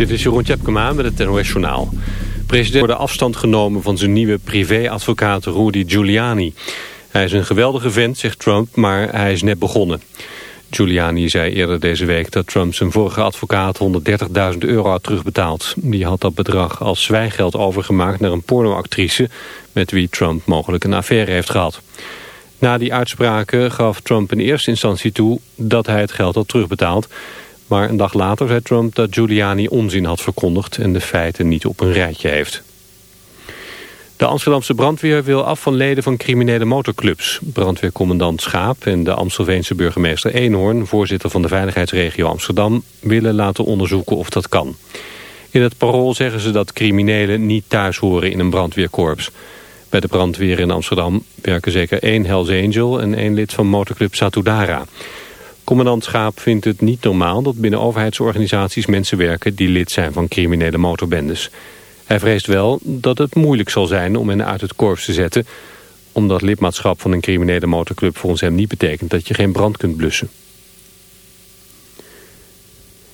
Dit is Jeroen Tjepkema met het NOS Journaal. President wordt afstand genomen van zijn nieuwe privéadvocaat Rudy Giuliani. Hij is een geweldige vent, zegt Trump, maar hij is net begonnen. Giuliani zei eerder deze week dat Trump zijn vorige advocaat 130.000 euro had terugbetaald. Die had dat bedrag als zwijgeld overgemaakt naar een pornoactrice... met wie Trump mogelijk een affaire heeft gehad. Na die uitspraken gaf Trump in eerste instantie toe dat hij het geld had terugbetaald... Maar een dag later zei Trump dat Giuliani onzin had verkondigd en de feiten niet op een rijtje heeft. De Amsterdamse brandweer wil af van leden van criminele motorclubs. Brandweercommandant Schaap en de Amstelveense burgemeester Eenhoorn... voorzitter van de veiligheidsregio Amsterdam... willen laten onderzoeken of dat kan. In het parool zeggen ze dat criminelen niet thuis horen in een brandweerkorps. Bij de brandweer in Amsterdam werken zeker één Hells Angel... en één lid van motorclub Satudara. Commandant Schaap vindt het niet normaal dat binnen overheidsorganisaties mensen werken die lid zijn van criminele motorbendes. Hij vreest wel dat het moeilijk zal zijn om hen uit het korps te zetten, omdat lidmaatschap van een criminele motorclub volgens hem niet betekent dat je geen brand kunt blussen.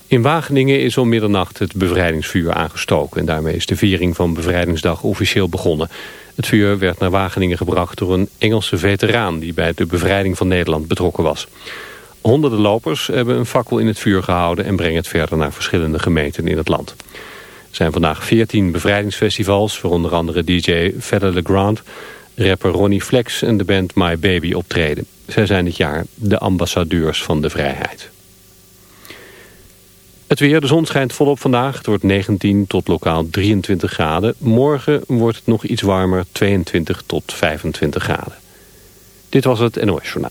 In Wageningen is om middernacht het bevrijdingsvuur aangestoken... en daarmee is de viering van Bevrijdingsdag officieel begonnen. Het vuur werd naar Wageningen gebracht door een Engelse veteraan... die bij de bevrijding van Nederland betrokken was. Honderden lopers hebben een fakkel in het vuur gehouden... en brengen het verder naar verschillende gemeenten in het land. Er zijn vandaag 14 bevrijdingsfestivals... voor onder andere DJ Fedder LeGrand, rapper Ronnie Flex... en de band My Baby optreden. Zij zijn dit jaar de ambassadeurs van de vrijheid. Het weer, de zon schijnt volop vandaag. Het wordt 19 tot lokaal 23 graden. Morgen wordt het nog iets warmer, 22 tot 25 graden. Dit was het NOS Journaal.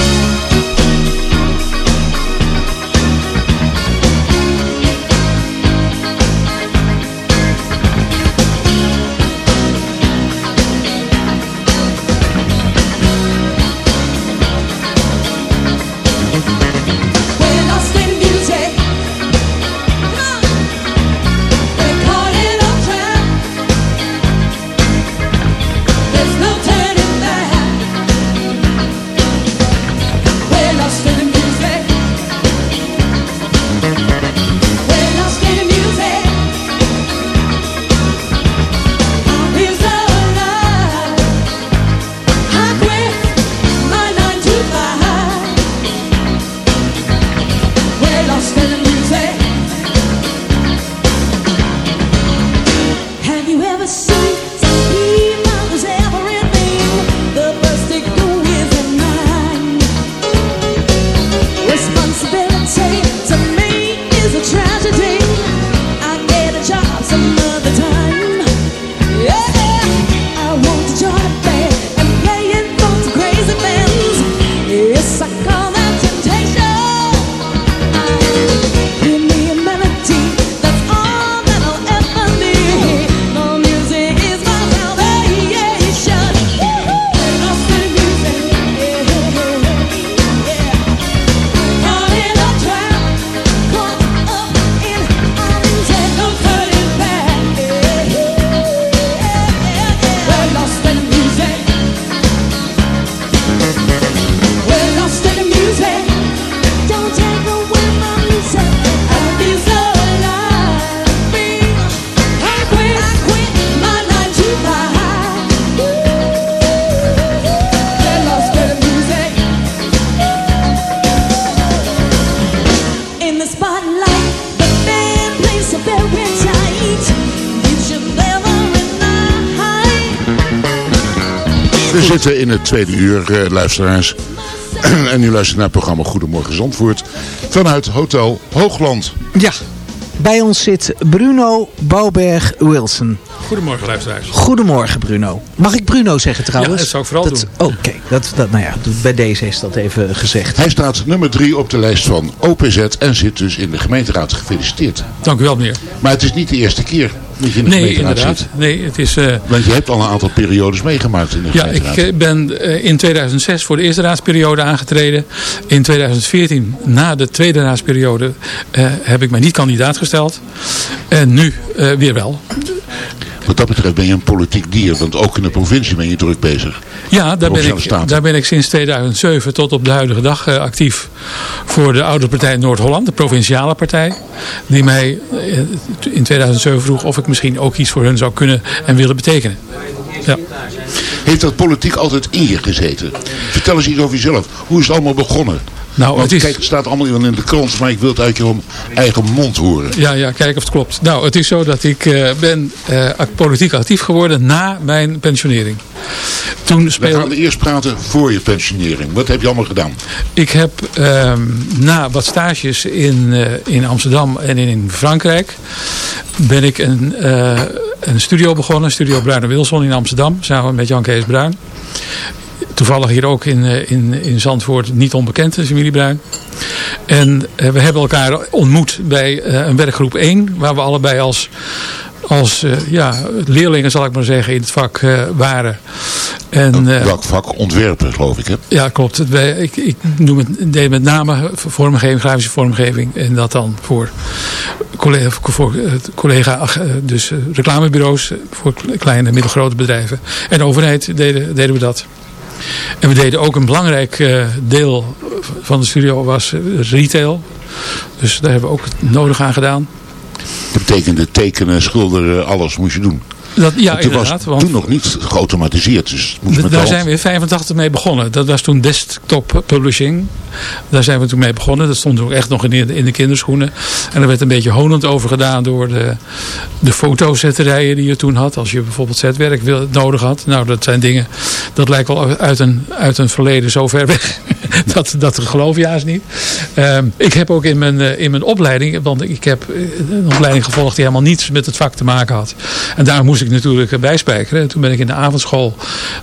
Zitten in het tweede uur, eh, luisteraars. en u luistert naar het programma Goedemorgen Zandvoort. Vanuit Hotel Hoogland. Ja, bij ons zit Bruno Bouwberg-Wilson. Goedemorgen luisteraars. Goedemorgen Bruno. Mag ik Bruno zeggen trouwens? Ja, dat zou ik vooral dat, doen. Oké, dat, dat, nou ja, bij deze is dat even gezegd. Hij staat nummer drie op de lijst van OPZ en zit dus in de gemeenteraad. Gefeliciteerd. Dank u wel meneer. Maar het is niet de eerste keer dat je in de Nee, inderdaad. zit. Nee, het is... eh, Want je hebt al een aantal periodes meegemaakt in de Ja, ik eh, ben eh, in 2006 voor de eerste raadsperiode aangetreden. In 2014, na de tweede raadsperiode, heb ik mij niet kandidaat gesteld. En nu weer wel. Wat dat betreft ben je een politiek dier, want ook in de provincie ben je druk bezig. Ja, daar ben, ik, daar ben ik sinds 2007 tot op de huidige dag eh, actief voor de oude partij Noord-Holland, de provinciale partij. Die mij eh, in 2007 vroeg of ik misschien ook iets voor hun zou kunnen en willen betekenen. Ja. Heeft dat politiek altijd in je gezeten? Vertel eens iets over jezelf. Hoe is het allemaal begonnen? Nou, Want het is... kijk, het staat allemaal in de krant, maar ik wil het uit je eigen mond horen. Ja, ja, kijken of het klopt. Nou, het is zo dat ik eh, ben eh, politiek actief geworden na mijn pensionering. Toen We speelde gaan eerst praten voor je pensionering. Wat heb je allemaal gedaan? ik heb ehm, na wat stages in, eh, in Amsterdam en in Frankrijk ben ik een, een studio begonnen, Studio Bruin en Wilson in Amsterdam, samen met Jan Kees Bruin. Toevallig hier ook in, eh, in, in Zandvoort niet onbekend, is Emilie Bruin. En eh, we hebben elkaar ontmoet bij eh, een werkgroep 1, waar we allebei als, als ja, leerlingen, zal ik maar zeggen, in het vak waren. En, eh, Welk vak? Ontwerpen, geloof ik. Hè? ja, klopt. Ik, ik noem het, deed met name vormgeving, grafische vormgeving. En dat dan voor collega, voor het collega dus reclamebureaus, voor kleine en middelgrote bedrijven. En de overheid deden, deden we dat. En we deden ook een belangrijk eh, deel van de studio was eh, retail. Dus daar hebben we ook het nodig aan gedaan. Dat betekende tekenen, schilderen, alles moest je doen. Dat, ja, toen was inderdaad. Want toen nog niet geautomatiseerd, dus moest met Daar zijn we in 85 mee begonnen. Dat was toen desktop publishing. Daar zijn we toen mee begonnen. Dat stond ook echt nog in de, in de kinderschoenen. En er werd een beetje honend over gedaan door de, de fotozetterijen die je toen had. Als je bijvoorbeeld zetwerk wil, nodig had. Nou, dat zijn dingen, dat lijkt wel uit een, uit een verleden zo ver weg. dat, dat geloof je haast niet. Ehm, ik heb ook in mijn, eh, in mijn opleiding, want ik heb eh, een opleiding gevolgd die helemaal niets met het vak te maken had. En daar moest ik natuurlijk eh, bijspijkeren. En toen ben ik in de avondschool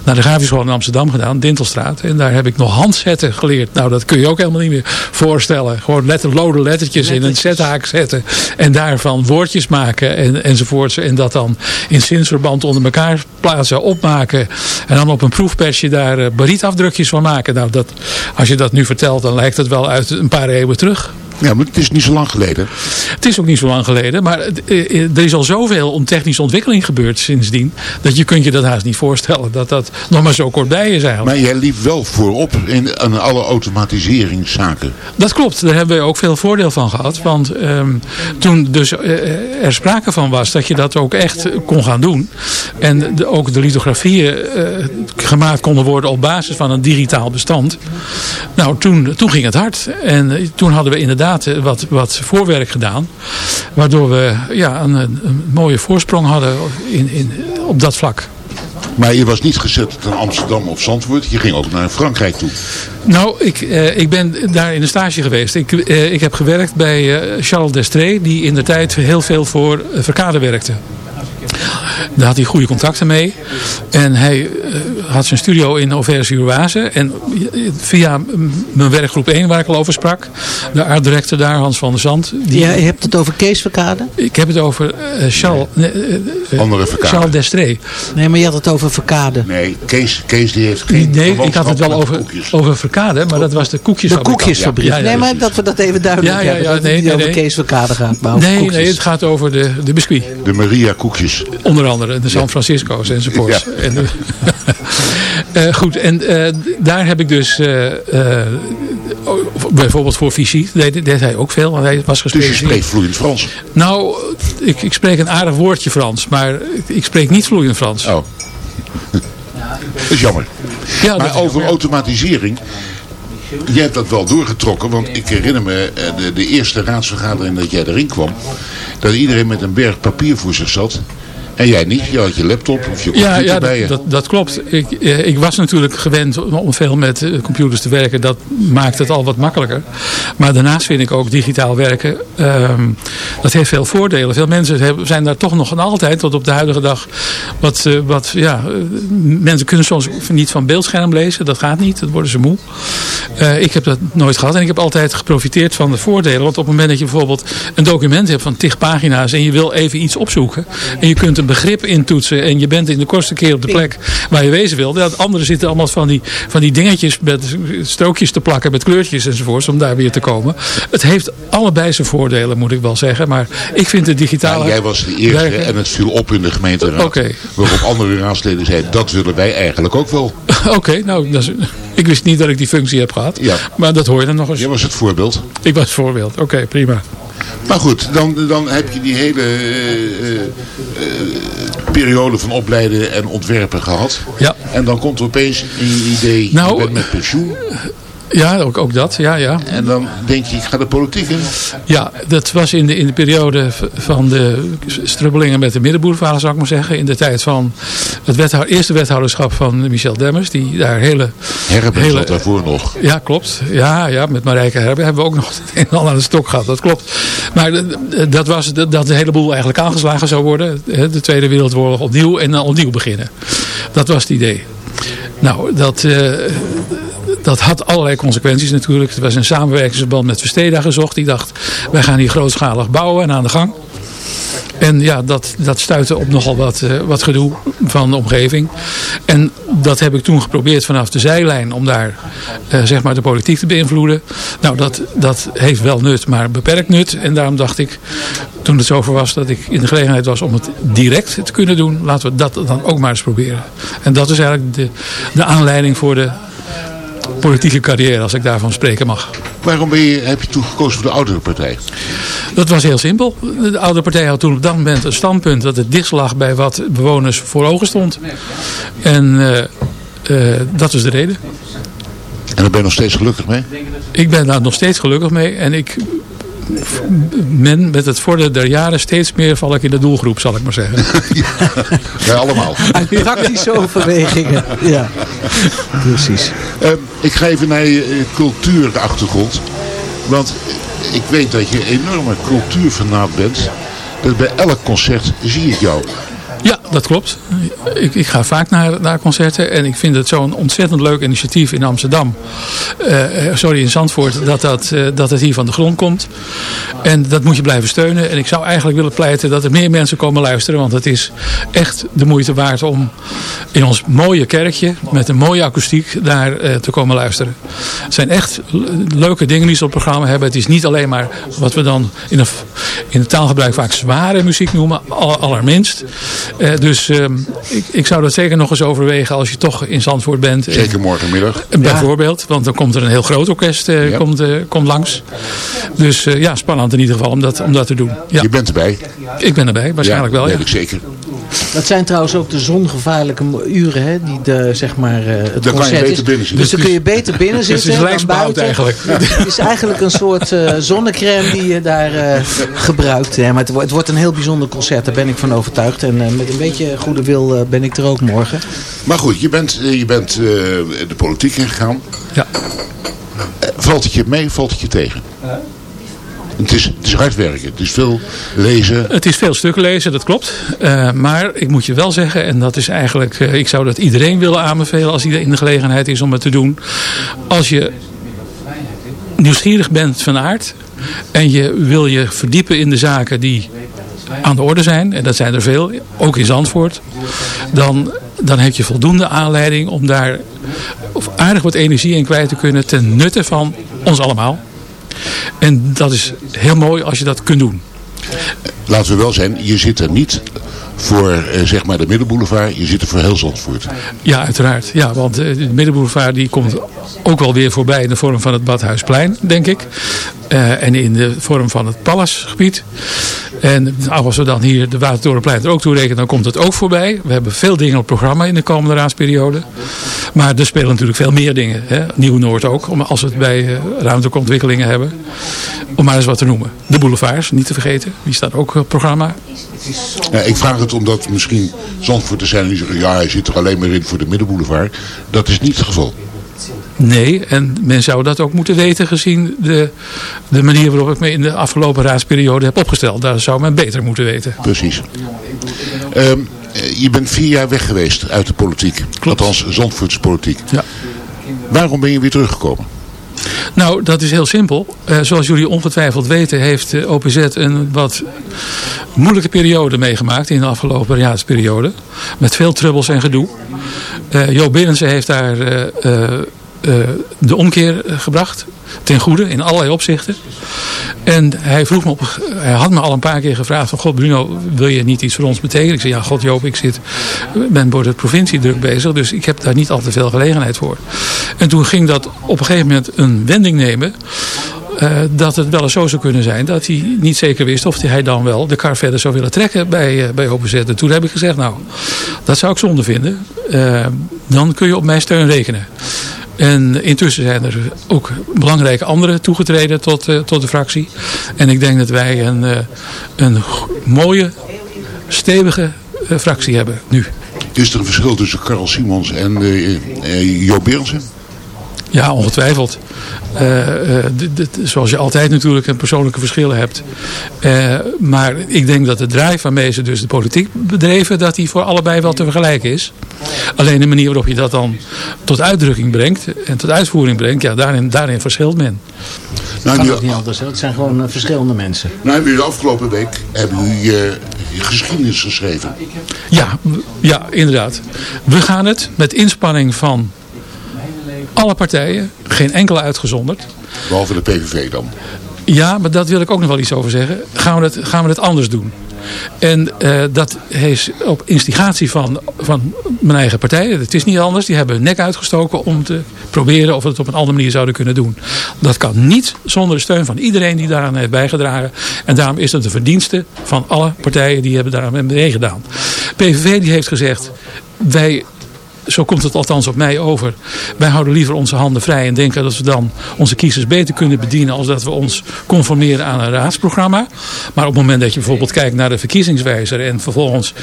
naar de grafische school in Amsterdam gedaan, Dintelstraat. En daar heb ik nog handzetten geleerd. Nou, dat kun je ook helemaal niet meer voorstellen. Gewoon letter, lode lettertjes in een zethaak zetten. En daarvan woordjes maken en, enzovoorts. En dat dan in zinsverband onder elkaar plaatsen, opmaken. En dan op een proefpersje daar eh, barietafdrukjes van maken. Nou, dat, als je dat nu vertelt, dan lijkt het wel uit een paar eeuwen terug. Ja, maar het is niet zo lang geleden. Het is ook niet zo lang geleden, maar eh, eh, er is al zoveel om technische ontwikkeling gebeurd sindsdien, dat je kunt je dat haast niet voorstellen, dat dat nog maar zo kort bij is eigenlijk. Maar jij liep wel voorop in, in alle automatiseringszaken. Dat klopt, daar hebben we ook veel voordeel van gehad. Want ehm, toen dus eh, er sprake van was dat je dat ook echt kon gaan doen. En de, ook de lithografieën eh, gemaakt konden worden op basis van een digitaal bestand. Nou, toen, toen ging het hard. En toen hadden we inderdaad eh, wat, wat voorwerk gedaan. Waardoor we ja, een, een mooie voorsprong hadden in, in, op dat vlak. Maar je was niet gezet in Amsterdam of Zandvoort. Je ging ook naar Frankrijk toe. Nou, ik, eh, ik ben daar in een stage geweest. Ik, eh, ik heb gewerkt bij eh, Charles Destree, die in de tijd heel veel voor eh, Verkade werkte. Daar had hij goede contacten mee. En hij eh, had zijn studio in Auvers-sur-Oise. En eh, via mijn werkgroep 1, waar ik al over sprak, de art director daar, Hans van der Zand. Die, Ja, je hebt het over Kees Verkade? Ik heb het over eh, Charles, nee, eh, Andere Verkade. Charles Destree. Nee, maar je had het over Verkade. Nee, Kees, Kees die heeft geen Nee, ik had het wel over, over Verkade, maar dat was de De koekjesfabriek. Ja, ja, nee, maar dat we dat even duidelijk Ja, ja, hebben. ja, dat het nee, niet nee, over nee. Kees Verkade gaat, maar over Nee, koekjes. nee, het gaat over de, de biscuit. De Maria koekjes. Onder andere de San Francisco's enzovoorts. Ja. En, eh, goed, en eh, daar heb ik dus eh, bijvoorbeeld voor fysiek deed, deed hij ook veel, want hij was Dus je spreekt vloeiend Frans. Nou, ik, ik spreek een aardig woordje Frans, maar ik spreek niet vloeiend Frans. Oh. Dat is jammer. Ja, maar over jammer. automatisering. Jij hebt dat wel doorgetrokken, want ik herinner me de, de eerste raadsvergadering dat jij erin kwam. Dat iedereen met een berg papier voor zich zat. En jij niet? Je had je laptop of je computer Ja, ja bij je. dat, dat, dat klopt. Ik, eh, ik was natuurlijk gewend om- veel met eh, computers te werken. Dat maakt het al wat makkelijker. Maar daarnaast vind ik ook digitaal werken, ehm, dat heeft veel voordelen. Veel mensen hebben, zijn daar toch nog altijd, tot op de huidige dag, wat, eh, wat ja, mensen kunnen soms niet van beeldscherm lezen. Dat gaat niet, dat worden ze moe. Ik heb dat nooit gehad en ik heb altijd geprofiteerd van de voordelen. Want op het moment dat je bijvoorbeeld een document hebt van tig pagina's en je wil even iets opzoeken. En je kunt een begrip intoetsen en je bent in de kortste keer op de plek waar je wezen wil. Dat anderen zitten allemaal van die, van die dingetjes met strookjes te plakken met kleurtjes enzovoorts om daar weer te komen. Het heeft allebei zijn voordelen moet ik wel zeggen. Maar ik vind het digitale Ja, jij was de eerste werken- en het viel op in de gemeenteraad. Oké. Waarop andere raadsleden zeiden, dat willen wij eigenlijk ook wel. Oké, nou, dat is, ik wist niet dat ik die functie heb gehad. Ja. Maar dat hoor je dan nog eens. Jij was het voorbeeld. Ik was het voorbeeld. Oké, prima. Maar goed, dan, dan heb je die hele eh, eh, eh, periode van opleiden en ontwerpen gehad. Ja. En dan komt er opeens een idee, Nou, je bent met pensioen. Ja, ook, ook dat. Ja, ja. En dan denk je, ik ga de politiek in. Ja, dat was in de, in de periode van de strubbelingen met de middenboulevard, zou ik maar zeggen. In de tijd van het wethou- eerste wethouderschap van Michel Demmers. Die daar hele... Herben hele- zat daarvoor nog. Ja, klopt. Ja, ja met Marijke Herben hebben we ook nog het een en ander aan de stok gehad. Dat klopt. Maar dat was dat dat de hele boel eigenlijk aangeslagen zou worden. hè, De Tweede Wereldoorlog opnieuw en dan opnieuw beginnen. Dat was het idee. Nou, dat, eh, dat had allerlei consequenties natuurlijk. Er was een samenwerkingsverband met Versteda gezocht. Die dacht, wij gaan hier grootschalig bouwen en aan de gang. En ja, dat, dat stuitte op nogal wat, eh, wat gedoe van de omgeving. En dat heb ik toen geprobeerd vanaf de zijlijn om daar eh, zeg maar de politiek te beïnvloeden. Nou, dat, dat heeft wel nut, maar beperkt nut. En daarom dacht ik, toen het zover was dat ik in de gelegenheid was om het direct te kunnen doen. Laten we dat dan ook maar eens proberen. En dat is eigenlijk de, de aanleiding voor de politieke carrière, als ik daarvan spreken mag. Waarom ben je, heb je toen gekozen voor de oudere partij? Dat was heel simpel. De oude partij had toen op dat moment een standpunt dat het dichtst lag bij wat bewoners voor ogen stond. En eh, eh, dat is de reden. En daar ben je nog steeds gelukkig mee? Ik ben daar nog steeds gelukkig mee. En ik ben met het vorderen der jaren steeds meer val ik in de doelgroep, zal ik maar zeggen. Wij allemaal. Uit praktische overwegingen. Ja, precies. Eh, ik ga even naar je eh, cultuurachtergrond. Want eh, ik weet dat je een enorme cultuurfanaat bent. Dat bij elk concert zie ik jou. Ja, dat klopt. Ik, ik ga vaak naar, concerten en ik vind het zo'n ontzettend leuk initiatief in Amsterdam. eh, eh, sorry, in Zandvoort, dat, dat, eh, dat het hier van de grond komt. En dat moet je blijven steunen. En ik zou eigenlijk willen pleiten dat er meer mensen komen luisteren. Want het is echt de moeite waard om in ons mooie kerkje met een mooie akoestiek daar te komen luisteren. Het zijn echt le- leuke dingen die ze op het programma hebben. Het is niet alleen maar wat we dan in, het taalgebruik vaak zware muziek noemen, al- allerminst. Eh, dus ehm, ik, ik zou dat zeker nog eens overwegen als je toch in Zandvoort bent. En- Zeker morgenmiddag. en Bijvoorbeeld, want dan komt er een heel groot orkest eh, Ja. komt, eh, komt langs. Dus eh, ja, spannend in ieder geval om dat, om dat te doen. Ja, Je bent erbij. ik ben erbij, waarschijnlijk ja, wel. Ja. ik zeker. Dat zijn trouwens ook de zongevaarlijke uren, hè, die de, zeg maar, eh, het Dan kan je concert beter is. binnen zitten. Dus dan kun je beter binnen Dus zitten het is dan buiten. eigenlijk. Het is eigenlijk een soort eh, zonnecrème die je daar eh, gebruikt. Ja, maar het, wordt- het wordt een heel bijzonder concert, daar ben ik van overtuigd. En eh, met een beetje goede wil eh, ben ik er ook morgen. Maar goed, je bent, je bent eh, de politiek ingegaan. Ja. Valt het je mee, valt het je tegen? Het is, het hard werken, het is veel lezen. Het is veel stukken lezen, dat klopt. Eh, maar ik moet je wel zeggen, en dat is eigenlijk, eh, ik zou dat iedereen willen aanbevelen als hij in de gelegenheid is om het te doen. Als je nieuwsgierig bent van aard en je wil je verdiepen in de zaken die aan de orde zijn, en dat zijn er veel, ook in Zandvoort, dan, dan heb je voldoende aanleiding om daar aardig wat energie in kwijt te kunnen ten nutte van ons allemaal. En dat is heel mooi als je dat kunt doen. Laten we wel zijn, je zit er niet voor eh, zeg maar de middenboulevard, je zit er voor heel Zandvoort. Ja, uiteraard. Ja, want eh, de middenboulevard die komt ook wel weer voorbij in de vorm van het Badhuisplein, denk ik. Eh, en in de vorm van het Pallasgebied. En als we dan hier de Watertorenplein er ook toe rekenen, dan komt het ook voorbij. We hebben veel dingen op programma in de komende raadsperiode. Maar er spelen natuurlijk veel meer dingen. Nieuw-Noord ook, om- als we het bij eh, ruimtelijke ontwikkelingen hebben. Om maar eens wat te noemen. De boulevards, niet te vergeten. Die staat ook op programma. Ja, ik vraag het omdat misschien Zandvoort er zijn die zeggen... ja, hij zit er alleen maar in voor de middenboulevard. Dat is niet het geval. Nee, en men zou dat ook moeten weten gezien de, de manier waarop ik me in de afgelopen raadsperiode heb opgesteld. Daar zou men beter moeten weten. Precies. Ehm, eh, je bent vier jaar weg geweest uit de politiek. Althans, Zandvoortse politiek. Ja. Waarom ben je weer teruggekomen? Nou, dat is heel simpel. Eh, zoals jullie ongetwijfeld weten heeft de OPZ een wat moeilijke periode meegemaakt in de afgelopen raadsperiode. Met veel trubbels en gedoe. Eh Joop Berendsen heeft daar eh, eh, eh, de omkeer eh, gebracht. Ten goede, in allerlei opzichten. En hij vroeg me op, hij had me al een paar keer gevraagd van God Bruno, wil je niet iets voor ons betekenen? Ik zei ja God Joop, ik zit, ben voor de provincie druk bezig, dus ik heb daar niet al te veel gelegenheid voor. En toen ging dat op een gegeven moment een wending nemen. eh, dat het wel eens zo zou kunnen zijn dat hij niet zeker wist of hij dan wel de kar verder zou willen trekken bij, eh, bij OPZ. En toen heb ik gezegd, nou, dat zou ik zonde vinden. Eh, dan kun je op mijn steun rekenen. En intussen zijn er ook belangrijke anderen toegetreden tot, eh, tot de fractie. En ik denk dat wij een, eh, een mooie, stevige eh, fractie hebben nu. Is er een verschil tussen Karel Simons en eh, Joop Berendsen? Ja, ongetwijfeld. Eh, eh, zoals je altijd natuurlijk een persoonlijke verschillen hebt. Eh, maar ik denk dat de drive waarmee ze dus de politiek bedreven, dat die voor allebei wel te vergelijken is. Alleen de manier waarop je dat dan tot uitdrukking brengt en tot uitvoering brengt, ja, daarin, daarin verschilt men. Nou, Kan niet anders. Het zijn gewoon verschillende mensen. nou hebben jullie de afgelopen week hebben jullie, eh, geschiedenis geschreven. Ja, ja, inderdaad. We gaan het met inspanning van alle partijen, geen enkele uitgezonderd. Behalve de PVV dan. Ja, maar dat wil ik ook nog wel iets over zeggen. Gaan we het, gaan we het anders doen? En eh, dat is op instigatie van, van mijn eigen partij. Het is niet anders. Die hebben hun nek uitgestoken om te proberen of we het op een andere manier zouden kunnen doen. Dat kan niet zonder de steun van iedereen die daaraan heeft bijgedragen. En daarom is het de verdienste van alle partijen die hebben daaraan meegedaan. PVV die heeft gezegd, wij zo komt het althans op mij over. Wij houden liever onze handen vrij en denken dat we dan onze kiezers beter kunnen bedienen als dat we ons conformeren aan een raadsprogramma. Maar op het moment dat je bijvoorbeeld kijkt naar de verkiezingswijzer en vervolgens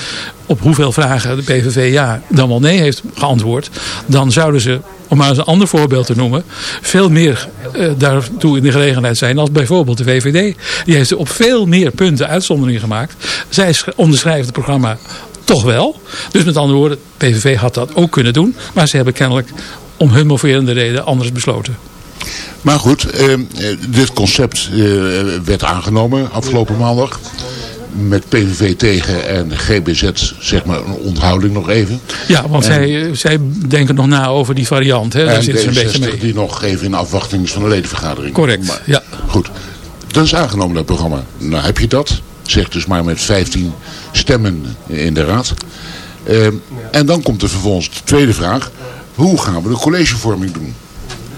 op hoeveel vragen de PVV ja dan wel nee heeft geantwoord, dan zouden ze, om maar eens een ander voorbeeld te noemen, veel meer eh, daartoe in de gelegenheid zijn als bijvoorbeeld de VVD. Die heeft op veel meer punten uitzonderingen gemaakt. Zij sch- onderschrijven het programma toch wel. Dus met andere woorden, PVV had dat ook kunnen doen. Maar ze hebben kennelijk om hun moverende reden anders besloten. Maar goed, eh, eh, dit concept eh, werd aangenomen afgelopen maandag. Met PVV tegen en GBZ, zeg maar, een onthouding nog even. Ja, want En- zij, zij denken nog na over die variant. Hè? Daar ze een beetje D66 mee. die nog even in afwachting is van de ledenvergadering. Correct, Maar, ja. Goed, dat is aangenomen dat programma. Nou heb je dat, zeg dus maar met 15 stemmen in de raad. Eh, en dan komt er vervolgens de tweede vraag. Hoe gaan we de collegevorming doen?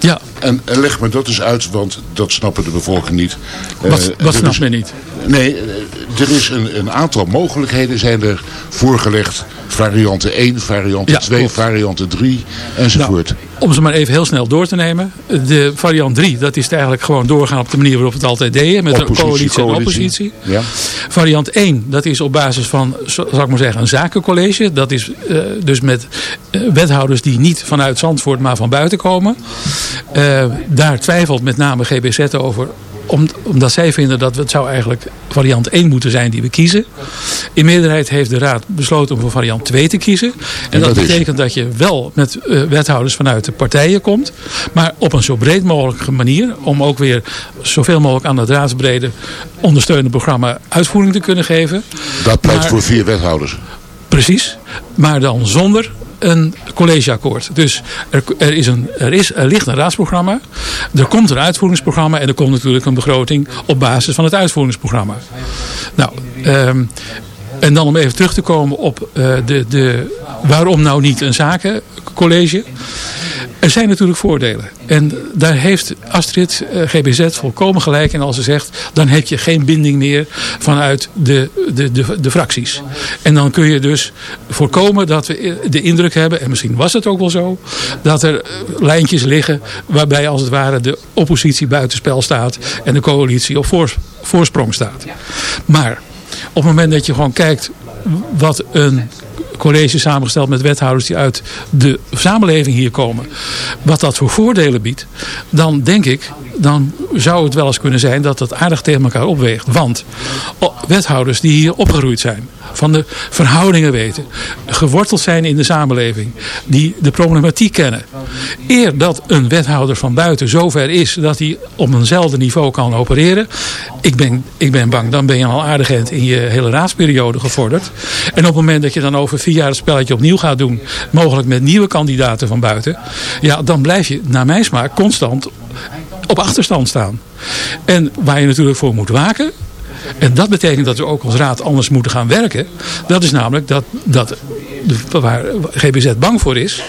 Ja, En, en leg me dat eens uit, want dat snappen de bevolking niet. Wat, wat er snapt is- men niet? Nee, eh, er is een, een aantal mogelijkheden zijn er voorgelegd. Variante 1, variante Ja, 2, klopt. variante 3 enzovoort. Om ze maar even heel snel door te nemen. De variant 3, dat is eigenlijk gewoon doorgaan op de manier waarop we het altijd deden. Met Oppositie, een coalitie en oppositie. Ja. Variant 1, dat is op basis van, zal ik maar zeggen, een zakencollege. Dat is eh, dus met eh, wethouders die niet vanuit Zandvoort, maar van buiten komen. Eh, daar twijfelt met name GBZ over. Om, omdat zij vinden dat het zou eigenlijk variant 1 moeten zijn die we kiezen. In meerderheid heeft de raad besloten om voor variant 2 te kiezen. En, dat, betekent dat je wel met eh, wethouders vanuit de partijen komt. Maar op een zo breed mogelijke manier. Om ook weer zoveel mogelijk aan het raadsbrede ondersteunende programma uitvoering te kunnen geven. Dat pleit Maar- voor vier wethouders. Precies. Maar dan zonder een collegeakkoord. Dus er, is een, er, is, er ligt een raadsprogramma. Er komt een uitvoeringsprogramma. En er komt natuurlijk een begroting op basis van het uitvoeringsprogramma. Nou, ehm, En dan om even terug te komen op eh, de, de, waarom nou niet een zakencollege. Er zijn natuurlijk voordelen. En daar heeft Astrid eh, GBZ volkomen gelijk in als ze zegt... dan heb je geen binding meer vanuit de, de, de, de fracties. En dan kun je dus voorkomen dat we de indruk hebben... en misschien was het ook wel zo... dat er eh, lijntjes liggen waarbij als het ware de oppositie buitenspel staat... en de coalitie op voors- voorsprong staat. Maar op het moment dat je gewoon kijkt wat een college samengesteld met wethouders die uit de samenleving hier komen. Wat dat voor voordelen biedt. Dan denk ik, dan zou het wel eens kunnen zijn dat dat aardig tegen elkaar opweegt. Want wethouders die hier opgegroeid zijn. Van de verhoudingen weten. Geworteld zijn in de samenleving. Die de problematiek kennen. Eer dat een wethouder van buiten zover is dat hij op eenzelfde niveau kan opereren. Ik ben, ik ben bang, dan ben je al aardig in je hele raadsperiode gevorderd. En op het moment dat je dan over vier jaar het spelletje opnieuw gaat doen. Mogelijk met nieuwe kandidaten van buiten. Ja, dan blijf je naar mijn smaak constant op achterstand staan. En waar je natuurlijk voor moet waken. En dat betekent dat we ook als raad anders moeten gaan werken. Dat is namelijk dat, dat waar GBZ bang voor is.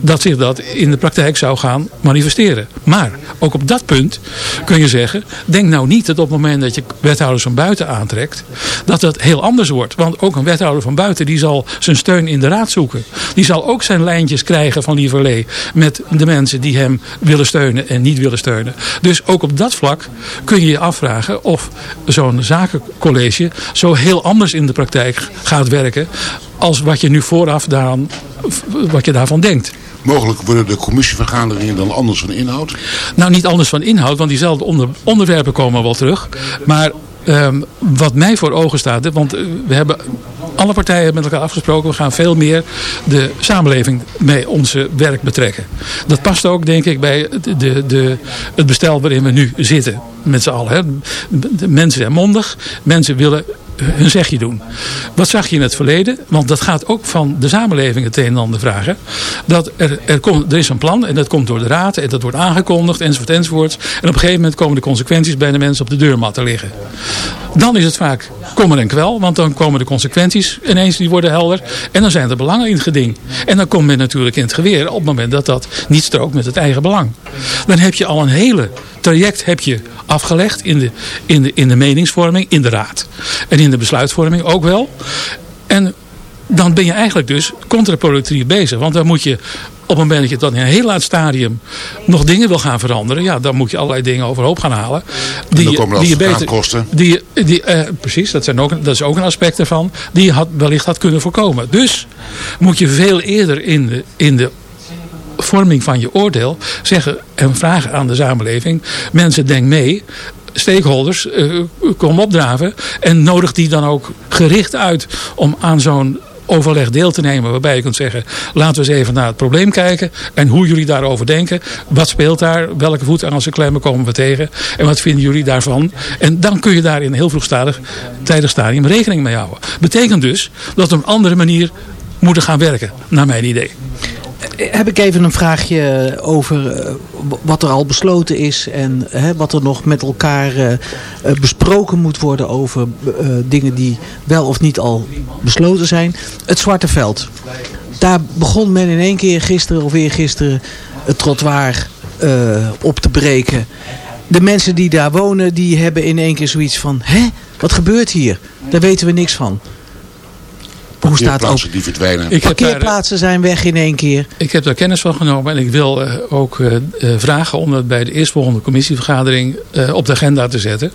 Dat zich dat in de praktijk zou gaan manifesteren. Maar ook op dat punt kun je zeggen. Denk nou niet dat op het moment dat je wethouders van buiten aantrekt. Dat dat heel anders wordt. Want ook een wethouder van buiten die zal zijn steun in de raad zoeken. Die zal ook zijn lijntjes krijgen van Lieverlee. Met de mensen die hem willen steunen en niet willen steunen. Dus ook op dat vlak kun je je afvragen of zo'n zakencollege zo heel anders in de praktijk gaat werken. Als wat je nu vooraf daaraan, wat je daarvan denkt. Mogelijk worden de commissievergaderingen dan anders van inhoud. Nou, niet anders van inhoud, want diezelfde onder, onderwerpen komen wel terug. Maar ehm, wat mij voor ogen staat, want eh, we hebben alle partijen met elkaar afgesproken, we gaan veel meer de samenleving bij onze werk betrekken. Dat past ook, denk ik, bij de, de, de, het bestel waarin we nu zitten, met z'n allen. Hè. De mensen zijn mondig, mensen willen hun zegje doen. Wat zag je in het verleden? Want dat gaat ook van de samenleving het een en ander vragen. Dat er, er, komt, er is een plan en dat komt door de raad en dat wordt aangekondigd enzovoort enzovoort. En op een gegeven moment komen de consequenties bij de mensen op de deurmat te liggen. Dan is het vaak kommer en kwel, want dan komen de consequenties ineens, die worden helder. En dan zijn er belangen in het geding. En dan komt men natuurlijk in het geweer op het moment dat dat niet strookt met het eigen belang. Dan heb je al een hele traject heb je afgelegd in de, in de, in de meningsvorming, in de raad. En in de besluitvorming ook wel. En dan ben je eigenlijk dus contraproductief bezig. Want dan moet je op het moment dat je dan in een heel laat stadium nog dingen wil gaan veranderen. Ja, dan moet je allerlei dingen overhoop gaan halen. dan je- die je beter, advocaatkosten. die, die, eh, precies, dat, zijn ook, dat is ook een aspect ervan. Die je had, wellicht had kunnen voorkomen. Dus moet je veel eerder in de, in de vorming van je oordeel zeggen en vragen aan de samenleving. Mensen, denk mee. Stakeholders, eh, kom opdraven. En nodig die dan ook gericht uit om aan zo'n overleg deel te nemen. Waarbij je kunt zeggen, laten we eens even naar het probleem kijken. En hoe jullie daarover denken. Wat speelt daar? Welke voetangels en klemmen komen we tegen? En wat vinden jullie daarvan? En dan kun je daar in heel vroegstadig tijdig stadium rekening mee houden. Betekent dus dat we op een andere manier moeten gaan werken. Naar mijn idee. Heb ik even een vraagje over eh, wat er al besloten is en wat er nog met elkaar eh, eh, besproken moet worden over dingen die wel of niet al besloten zijn. Het Zwarte Veld. Daar begon men in één keer gisteren of weer gisteren het trottoir op te breken. De mensen die daar wonen, die hebben in één keer zoiets van... Hè, wat gebeurt hier? Daar weten we niks van. Hoe staat het ook? Die verdwijnen. Ik daar, Parkeerplaatsen zijn weg in één keer. ik heb daar kennis van genomen en ik wil eh, ook eh, eh, vragen om dat bij de eerstvolgende commissievergadering eh, op de agenda te zetten.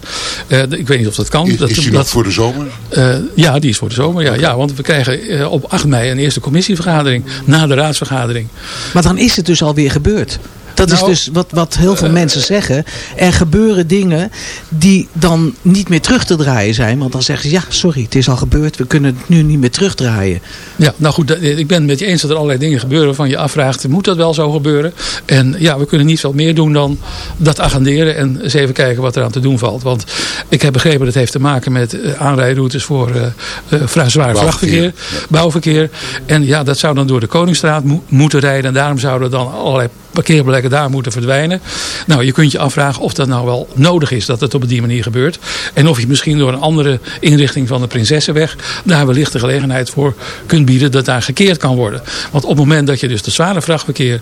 Eh, ik weet niet of dat kan. Is, dat, is die dat- nog voor de zomer? eh, ja, die is voor de zomer. Ja, ja want we krijgen op 8 mei een eerste commissievergadering na de raadsvergadering. Maar dan is het dus alweer gebeurd. Dat is Nou, dus wat, wat heel veel mensen zeggen. Er gebeuren dingen die dan niet meer terug te draaien zijn. Want dan zeggen ze, ja, sorry, het is al gebeurd. We kunnen het nu niet meer terugdraaien. Ja, nou goed, dat- ik ben het met je eens dat er allerlei dingen gebeuren waarvan je afvraagt, moet dat wel zo gebeuren? En ja, we kunnen niet veel meer doen dan dat agenderen en eens even kijken wat er aan te doen valt. Want ik heb begrepen dat het heeft te maken met eh, aanrijroutes voor eh, eh, vra- zwaar vrachtverkeer, ja. bouwverkeer. En ja, dat zou dan door de Koningsstraat mo- moeten rijden. En daarom zouden dan allerlei parkeerplekken daar moeten verdwijnen. Nou, je kunt je afvragen of dat nou wel nodig is dat het op die manier gebeurt. En of je misschien door een andere inrichting van de Prinsessenweg daar wellicht de gelegenheid voor kunt bieden dat daar gekeerd kan worden. Want op het moment dat je dus de zware vrachtverkeer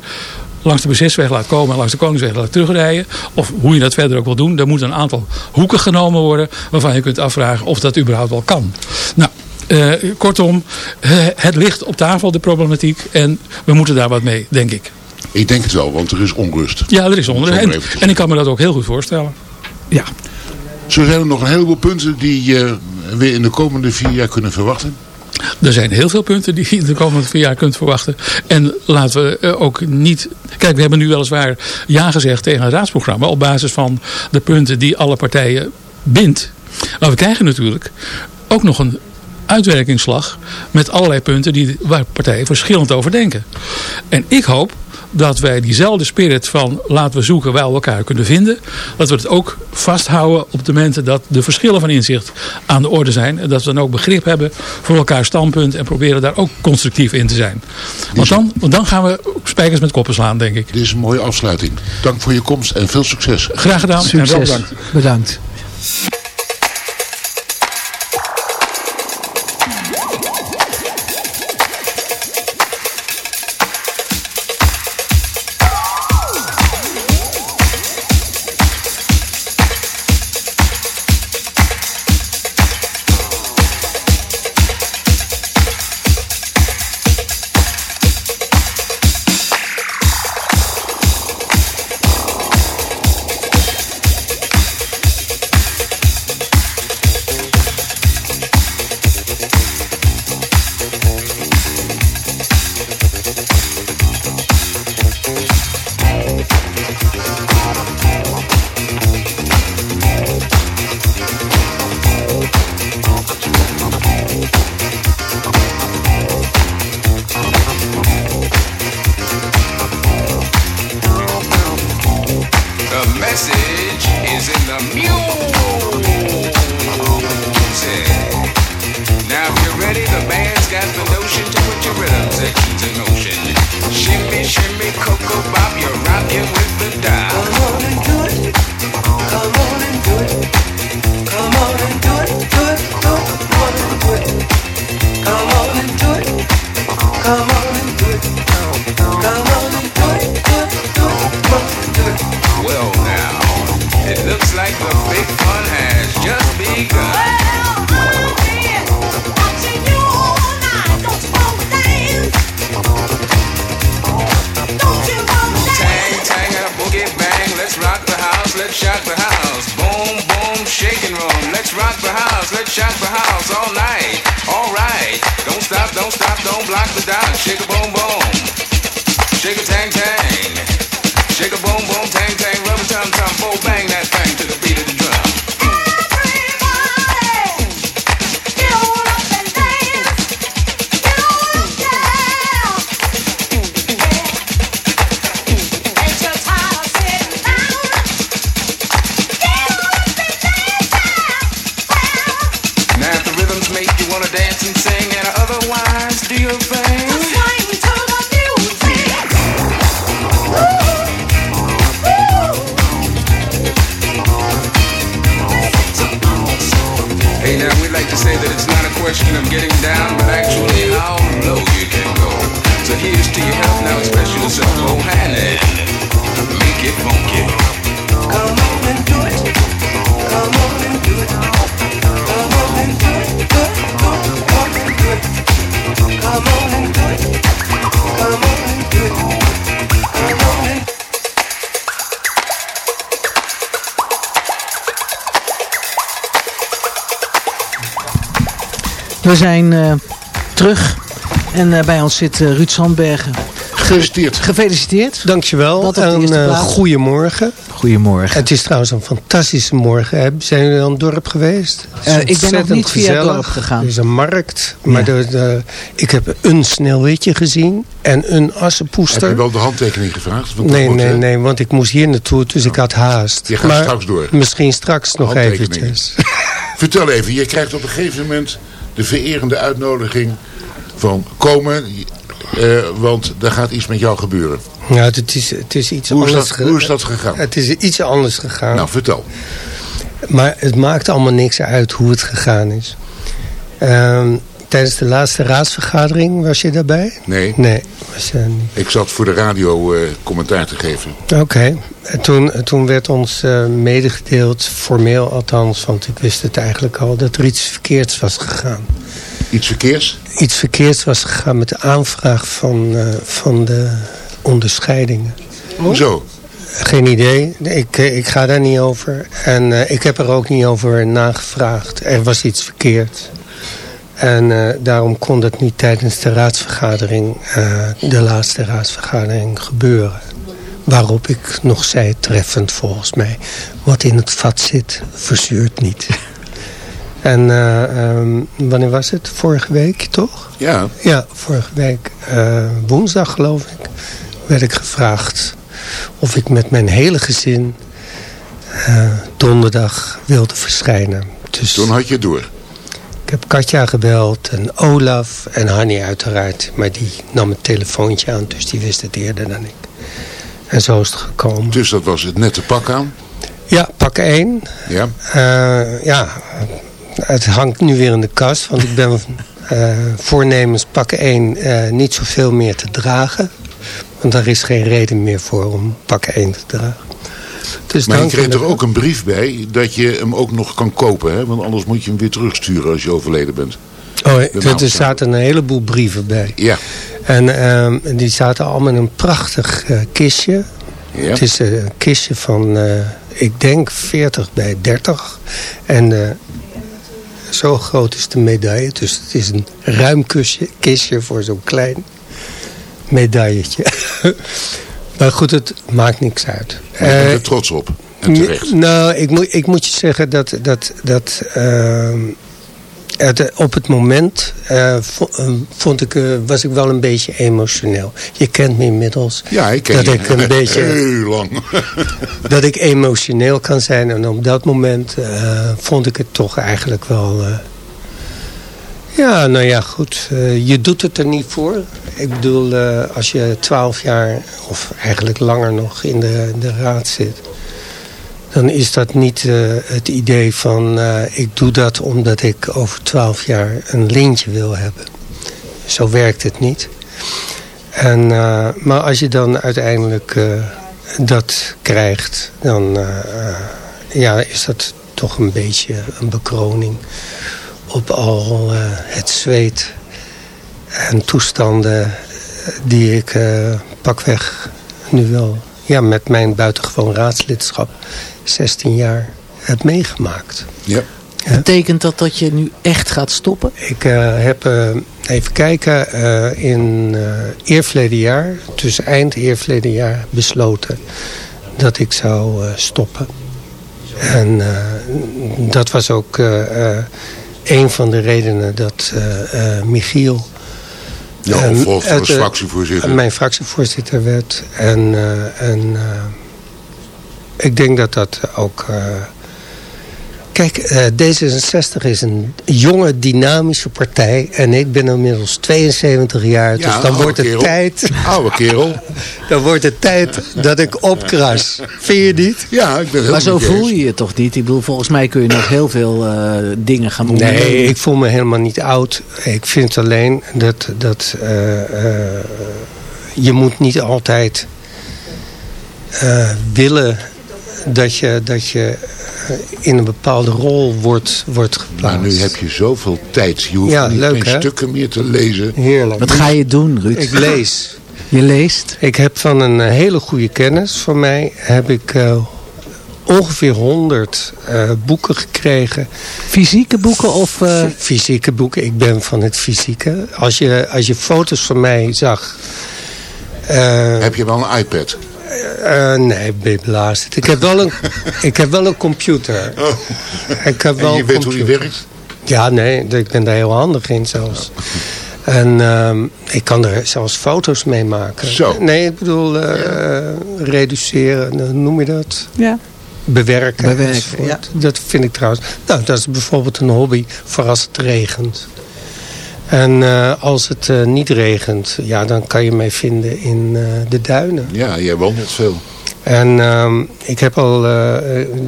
langs de Prinsessenweg laat komen en langs de Koningsweg laat terugrijden. Of hoe je dat verder ook wil doen. Er moeten een aantal hoeken genomen worden waarvan je kunt afvragen of dat überhaupt wel kan. Nou, eh, kortom, eh, het ligt op tafel de problematiek en we moeten daar wat mee, denk ik. Ik denk het wel, want er is onrust. Ja, er is maar En, ik kan me dat ook heel goed voorstellen. Ja. Zo zijn er nog een heleboel punten die je weer in de komende vier jaar kunnen verwachten. Er zijn heel veel punten die je de komende vier jaar kunt verwachten. En laten we eh, ook niet... Kijk, we hebben nu weliswaar ja gezegd tegen een raadsprogramma... op basis van de punten die alle partijen bindt. Maar we krijgen natuurlijk ook nog een uitwerkingsslag... met allerlei punten die, waar partijen verschillend over denken. En ik hoop dat wij diezelfde spirit van laten we zoeken waar we elkaar kunnen vinden. Dat we het ook vasthouden op de momenten dat de verschillen van inzicht aan de orde zijn. En dat we dan ook begrip hebben voor elkaar standpunt en proberen daar ook constructief in te zijn. Want dan, want dan gaan we spijkers met koppen slaan, denk ik. Dit is een mooie afsluiting. Dank voor je komst en veel succes. Graag gedaan en wel Succes. bedankt. Bedankt. We zijn eh, terug en eh, bij ons zit eh, Ruud Sandbergen. Gefeliciteerd. Gefeliciteerd. Dankjewel Dat en eh goedemorgen. Goedemorgen. Het is trouwens een fantastische morgen. Hè. Zijn jullie aan het dorp geweest? Het Eh, ik ben nog niet via het gezellig. dorp gegaan. Er is een markt. Maar Ja. de, de- ik heb een sneeuwwitje gezien en een Heb je assenpoester. wel de handtekening gevraagd? Want Nee, moet, nee, nee, want ik moest hier naartoe, dus ik had haast. Je gaat maar straks door. Misschien straks nog eventjes. Vertel even, je krijgt op een gegeven moment de vererende uitnodiging van komen, eh, want er gaat iets met jou gebeuren. Nou, het is, het is iets Hoe is anders dat- ge- hoe is dat gegaan? Het is iets anders gegaan. Nou, vertel. Maar het maakt allemaal niks uit hoe het gegaan is. Ehm, tijdens de laatste raadsvergadering was je daarbij? Nee, Nee, was je niet. ik zat voor de radio eh, commentaar te geven. Oké. En Toen, toen werd ons eh, medegedeeld, formeel althans, want ik wist het eigenlijk al, dat er iets verkeerds was gegaan. Iets verkeers? Iets verkeerds was gegaan met de aanvraag van, eh, van de onderscheidingen. Hoezo? Geen idee. Ik, eh, ik ga daar niet over. En eh, ik heb er ook niet over nagevraagd. Er was iets verkeerd. En eh, daarom kon dat niet tijdens de raadsvergadering, eh, de laatste raadsvergadering, gebeuren. Waarop ik nog zei, treffend volgens mij, wat in het vat zit, verzuurt niet. En eh, ehm, wanneer was het? Vorige week, toch? Ja. Ja, vorige week, woensdag geloof ik, werd ik gevraagd of ik met mijn hele gezin donderdag wilde verschijnen. Dus Toen had je het door. Ik heb Katja gebeld en Olaf en Hanny uiteraard. Maar die nam het telefoontje aan, dus die wist het eerder dan ik. En zo is het gekomen. Dus dat was het nette pak aan. Ja, pak één. Ja. Eh, ja, het hangt nu weer in de kast. Want ik ben eh, voornemens pak 1 eh, niet zoveel meer te dragen. Want daar is geen reden meer voor om pak 1 te dragen. Dus Maar je kreeg er ook een brief bij dat je hem ook nog kan kopen. Hè? Want anders moet je hem weer terugsturen als je overleden bent. Oh, er, naam er zaten een heleboel brieven bij. Ja. En ehm, die zaten allemaal in een prachtig eh, kistje. Ja. Het is een kistje van, eh, ik denk 40 bij 30. En eh, zo groot is de medaille. Dus het is een ruim kistje, kistje voor zo'n klein medailletje. maar goed, het maakt niks uit. Je bent Eh, er trots op. En terecht. nou, ik moet, ik moet je zeggen dat, dat, dat ehm, het, op het moment eh, vo- eh, vond ik, eh, was ik wel een beetje emotioneel. Je kent me inmiddels. Ja, ik ken dat je. ik een beetje Heel lang. dat ik emotioneel kan zijn. En op dat moment eh, vond ik het toch eigenlijk wel... ja, nou ja, goed. eh, je doet het er niet voor. Ik bedoel, eh, als je twaalf jaar, of eigenlijk langer nog, in de, de raad zit... dan is dat niet eh, het idee van... ik doe dat omdat ik over twaalf jaar een lintje wil hebben. Zo werkt het niet. En, maar als je dan uiteindelijk dat krijgt, dan ja, is dat toch een beetje een bekroning op al eh, het zweet en toestanden die ik eh, pakweg nu wel ja, met mijn buitengewoon raadslidschap 16 jaar heb meegemaakt. Ja. Betekent dat dat je nu echt gaat stoppen? Ik eh, heb, even kijken, eh, in eh eerverleden jaar, dus eind eerverleden jaar, besloten dat ik zou eh, stoppen. En eh, dat was ook eh, eh, een van de redenen dat eh, eh, Michiel... Ja, eh, fractievoorzitter. Mijn fractievoorzitter werd. En, en ik denk dat dat ook... Kijk, eh, D66 is een jonge, dynamische partij. En ik ben inmiddels 72 jaar. Dus Ja, dan wordt het kerel. tijd... Oude kerel. Dan wordt het tijd dat ik opkras. Vind je niet? Ja, ik ben heel Maar zo voel je je toch niet? Ik bedoel, volgens mij kun je nog heel veel eh, dingen gaan ondernemen. Nee, ik voel me helemaal niet oud. Ik vind alleen dat, dat eh, eh, je moet niet altijd eh, willen dat je, dat je eh, in een bepaalde rol wordt, wordt Maar geplaatst. nu heb je zoveel tijd. Je hoeft Ja, niet leuk, geen hè? stukken meer te lezen. Heerlijk. Wat ga je doen, Ruud? Ik lees. Je leest? Ik heb van een eh, hele goede kennis van mij... heb ik eh, ongeveer 100 eh, boeken gekregen. Fysieke boeken of... eh, Fysieke boeken. Ik ben van het fysieke. Als je, als je foto's van mij zag... eh, Heb je wel een iPad? Eh, nee, ben je belazerd. Ik heb wel een, ik heb wel een computer. Ik heb wel Oh. En je een weet hoe die computer. werkt? Ja, nee, ik ben daar heel handig in zelfs. En ehm, ik kan er zelfs foto's mee maken. Zo. Nee, ik bedoel eh, reduceren, hoe noem je dat? ja. Bewerken. Bewerken, ja. Dat vind ik trouwens... Nou, dat is bijvoorbeeld een hobby voor als het regent. En eh, als het eh, niet regent, ja, dan kan je mij vinden in eh, de duinen. Ja, jij wandelt veel. En ehm, ik heb al,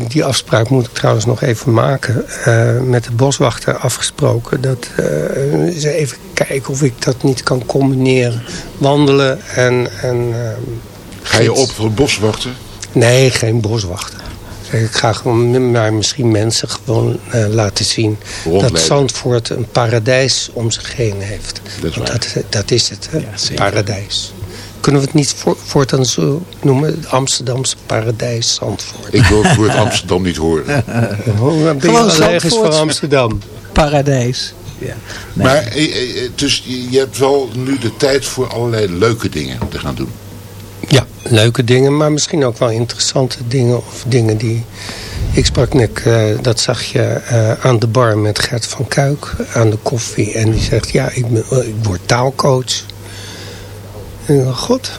die afspraak moet ik trouwens nog even maken, met de boswachter afgesproken. Dat ze even kijken of ik dat niet kan combineren. Wandelen en... en ehm, Ga je op voor boswachten? Nee, geen boswachter. Ik ga gewoon maar misschien mensen gewoon eh, laten zien Rondleiden. dat Zandvoort een paradijs om zich heen heeft. Dat is Want dat, dat is het, hè? paradijs. Kunnen we het niet voor, voortaan zo noemen? Het Amsterdamse paradijs Zandvoort. Ik wil het woord Amsterdam niet horen. Oh, ben je Gewoon Zandvoort. voor Amsterdam. Paradijs. Ja. Nee. Maar eh, eh, dus je je hebt wel nu de tijd voor allerlei leuke dingen te gaan doen. Leuke dingen, maar misschien ook wel interessante dingen. Of dingen die... Ik sprak net, eh, dat zag je eh, aan de bar met Gert van Kuik aan de koffie. En die zegt, ja, ik, ben, ik word taalcoach. En ik dacht, god,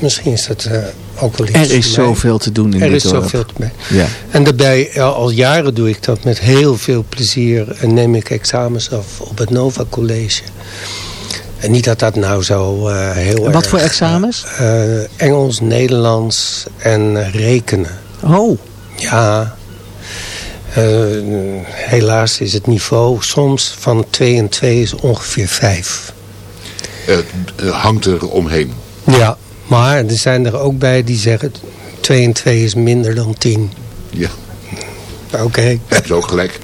misschien is dat eh, ook wel iets Er is zoveel te doen in Er dit is dorp. zoveel te mee. Ja. En daarbij, al jaren doe ik dat met heel veel plezier. En neem ik examens af op het Nova College. En niet dat dat nou zo eh, heel En erg... wat voor examens? eh, Engels, Nederlands en rekenen. Oh, Ja, eh, helaas is het niveau soms van 2 en 2 is ongeveer 5. Het hangt er omheen. Ja, maar er zijn er ook bij die zeggen 2 en 2 is minder dan 10. Ja, Oké. heb je ook gelijk.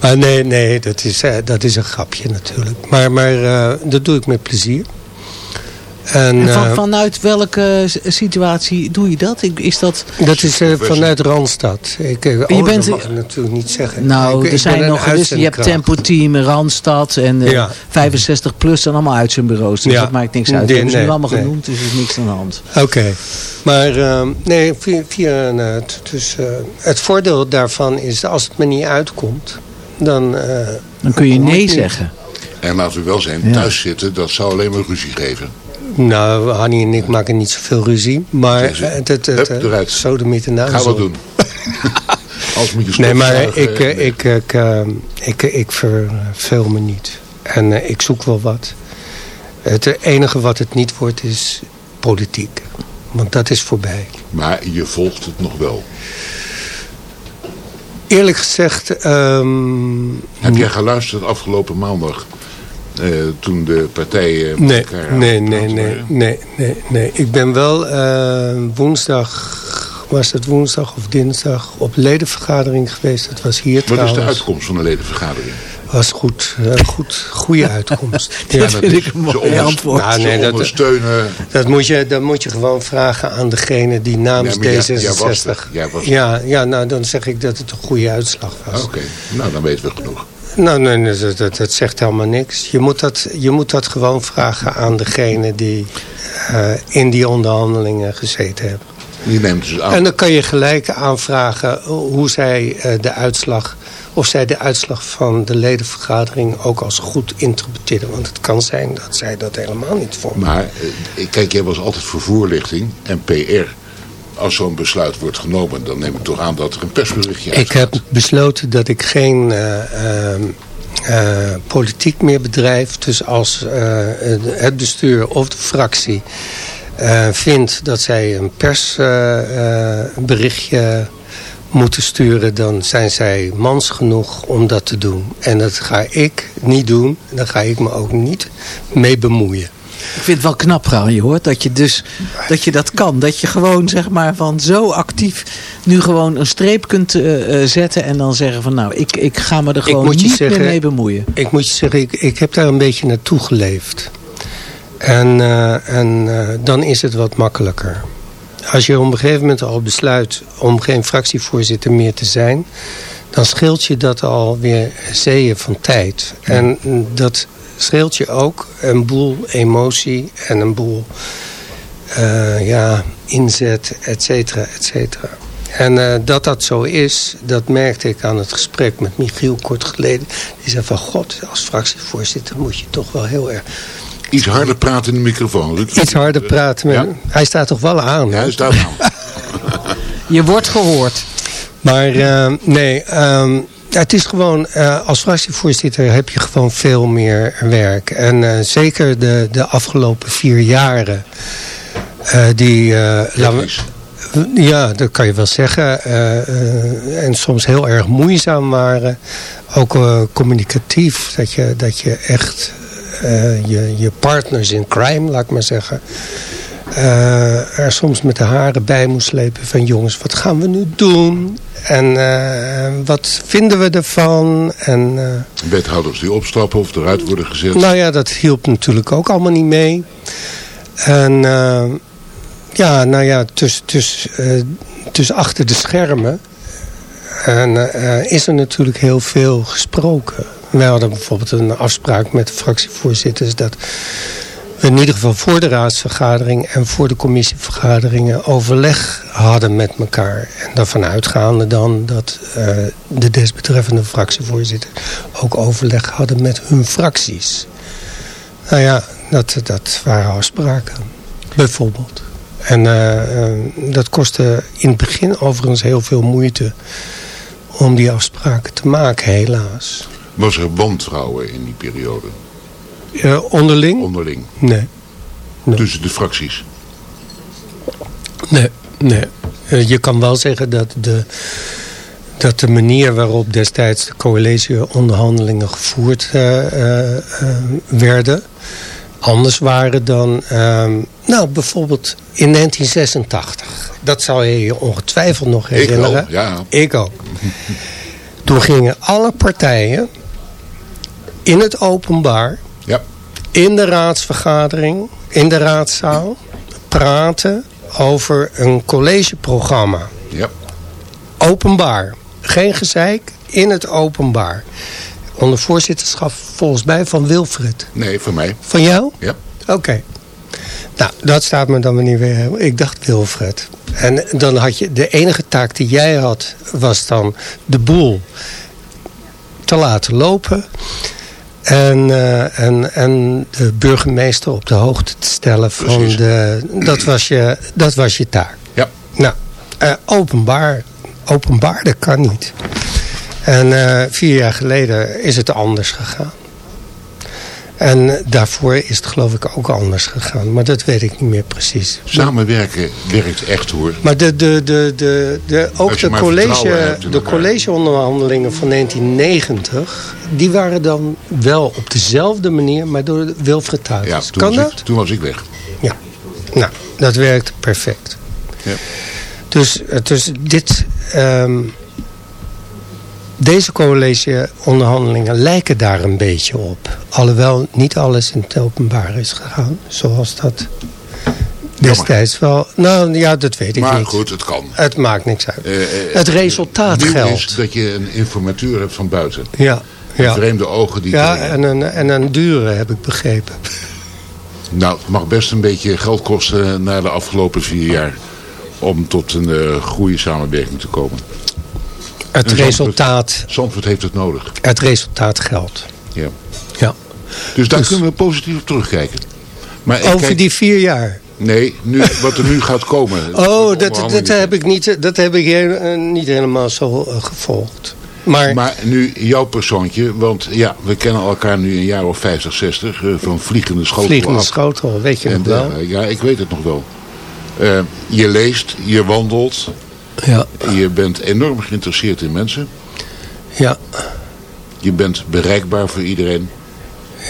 Maar nee, nee, dat is, eh, dat is een grapje natuurlijk. Maar, maar eh, dat doe ik met plezier. En, en van, eh, vanuit welke situatie doe je dat? Is dat... dat is eh, vanuit Randstad. Ik, eh, oh, bent- dat mag ik natuurlijk niet zeggen. Nou, Ik- er zijn nog dus, je hebt. Tempo Team, Randstad en eh, Ja. 65 plus en allemaal uitzendbureaus. Dus Ja. dat maakt niks uit. Nee, We hebben ze nu allemaal nee. genoemd, dus er is niks aan de hand. Oké. Maar eh, nee, via, via dus, eh, het voordeel daarvan is als het me niet uitkomt, dan... eh, Dan kun je nee zeggen. En laten we wel zijn, Ja. thuis zitten, dat zou alleen maar ruzie geven. Nou, Hanny en ik maken niet zoveel ruzie. Maar Deze. het, het, het, Hup, het eruit. sodemieten na Ga wat doen. Als moet je Nee, maar ik, eh, ik, ik, eh, ik, ik verveel me niet. En eh, ik zoek wel wat. Het enige wat het niet wordt is politiek. Want dat is voorbij. Maar je volgt het nog wel. Eerlijk gezegd... ehm, Heb jij geluisterd afgelopen maandag? Eh, toen de partijen met Nee, elkaar nee, nee, nee, nee, nee, nee. Ik ben wel eh, woensdag, was het woensdag of dinsdag, op ledenvergadering geweest. Dat was hier Wat is trouwens. de uitkomst van de ledenvergadering? was goed, eh, goed, goede uitkomst. Dat dat vind is- ik een mooi antwoord. Nou, nee, dat- ondersteunen... Dat moet, je, dat moet je gewoon vragen aan degene die namens Ja, maar jij- D66... jij was er. Jij was er. ja, ja, nou dan zeg ik dat het een goede uitslag was. Oké, nou dan weten we genoeg. Nou, nee, nee, dat, dat, dat zegt helemaal niks. Je moet dat, je moet dat gewoon vragen aan degene die eh, in die onderhandelingen gezeten hebben. Die neemt dus aan. En dan kan je gelijk aanvragen hoe zij eh, de uitslag... of zij de uitslag van de ledenvergadering ook als goed interpreteren. Want het kan zijn dat zij dat helemaal niet vonden. Maar eh, kijk, jij was altijd voor voorlichting en PR. Als zo'n besluit wordt genomen, dan neem ik toch aan dat er een persberichtje Ik uitgaat. heb besloten dat ik geen eh, ehm, eh, politiek meer bedrijf. Dus als eh, het bestuur of de fractie vindt dat zij een persberichtje moeten sturen... dan zijn zij mans genoeg om dat te doen. En dat ga ik niet doen. Daar ga ik me ook niet mee bemoeien. Ik vind het wel knap trouwens, je hoort dat je dus dat je dat kan. Dat je gewoon zeg maar van zo actief nu gewoon een streep kunt eh, eh, zetten en dan zeggen van nou, ik, ik ga me er gewoon niet zeggen- meer mee bemoeien. Ik moet je zeggen, ik, ik heb daar een beetje naartoe geleefd. En, eh, en dan is het wat makkelijker. Als je op een gegeven moment al besluit om geen fractievoorzitter meer te zijn... dan scheelt je dat alweer zeeën van tijd. En dat scheelt je ook een boel emotie en een boel eh, ja, inzet, et cetera, et cetera. En eh, dat dat zo is, dat merkte ik aan het gesprek met Michiel kort geleden. Die zei van, god, als fractievoorzitter moet je toch wel heel erg... Iets harder praten in de microfoon. Iets harder praten. Met, Ja. Hij staat toch wel aan? Ja, hij staat aan. Je wordt gehoord. Maar eh, nee, ehm, het is gewoon, eh, als fractievoorzitter heb je gewoon veel meer werk. En eh, zeker de, de afgelopen vier jaren, eh, die, ja, dat kan je wel zeggen. en soms heel erg moeizaam waren. Ook communicatief, dat je, dat je echt je, je partners in crime, laat ik maar zeggen... eh, er soms met de haren bij moest slepen van jongens, wat gaan we nu doen? En eh, wat vinden we ervan? En, eh, Wethouders die opstappen of eruit worden gezet. nou ja, dat hielp natuurlijk ook allemaal niet mee. En ja, nou ja, tussen tuss, eh, tuss achter de schermen en, is er natuurlijk heel veel gesproken. Wij hadden bijvoorbeeld een afspraak met de fractievoorzitters... dat in ieder geval voor de raadsvergadering en voor de commissievergaderingen overleg hadden met elkaar. En daarvan uitgaande dan dat eh, de desbetreffende fractievoorzitter ook overleg hadden met hun fracties. Nou ja, dat, dat waren afspraken, bijvoorbeeld. En eh, eh, dat kostte in het begin overigens heel veel moeite om die afspraken te maken, helaas. Was er wantrouwen in die periode? Eh, onderling? Onderling. Nee. Tussen de fracties. Nee, nee. Eh, je kan wel zeggen dat de, dat de manier waarop destijds de coalitieonderhandelingen gevoerd eh, werden... anders waren dan, ehm, nou bijvoorbeeld in 1986. Dat zou je je ongetwijfeld nog Ik wel, herinneren. ja. Ik ook. Toen gingen alle partijen in het openbaar. In de raadsvergadering, in de raadzaal, praten over een collegeprogramma. Ja. Openbaar. Geen gezeik, in het openbaar. Onder voorzitterschap volgens mij van Wilfred. Nee, van mij. Van jou? Ja. Oké. Nou, dat staat me dan weer niet weer. Ik dacht Wilfred. En dan had je, de enige taak die jij had, was dan de boel te laten lopen. En, eh, en, en de burgemeester op de hoogte te stellen van Precies. de... Dat was je, dat was je taak. Ja. Nou, eh, openbaar. Openbaar, dat kan niet. En eh, vier jaar geleden is het anders gegaan. En daarvoor is het geloof ik ook anders gegaan. Maar dat weet ik niet meer precies. Samenwerken werkt echt hoor. Maar de, de, de, de, de, ook de, college, de collegeonderhandelingen van 1990... die waren dan wel op dezelfde manier, maar door Wilfred Ja, Tatus. toen, kan was dat? ik, toen was ik weg. Ja. Nou, dat werkt perfect. Ja. Dus, eh, dus dit... ehm, deze coalitieonderhandelingen lijken daar een beetje op. Alhoewel niet alles in het openbaar is gegaan. Zoals dat destijds wel... Nou ja, dat weet ik Maar niet. goed, het kan. Het maakt niks uit. Eh, eh, het resultaat nieuw geldt. is dat je een informateur hebt van buiten. Ja, ja. Vreemde ogen die Ja, en een, en een dure heb ik begrepen. Nou, het mag best een beetje geld kosten na de afgelopen vier jaar. Om tot een eh, goede samenwerking te komen. Het Zandvoort- resultaat, Zandvoort heeft het nodig. het resultaat geldt. Ja. Ja. Dus daar Dus- kunnen we positief op terugkijken. Maar Over kijk- die vier jaar. Nee, nu, wat er nu gaat komen. Oh, dat, dat heb ik niet, dat heb ik eh, niet helemaal zo eh, gevolgd. Maar, Maar nu jouw persoontje, want ja, we kennen elkaar nu een jaar of 50, 60, eh, van vliegende schotel vliegende af. schotel, weet je nog wel? ja, ik weet het nog wel. Je leest, je wandelt, Ja, je bent enorm geïnteresseerd in mensen. ja, Je bent bereikbaar voor iedereen.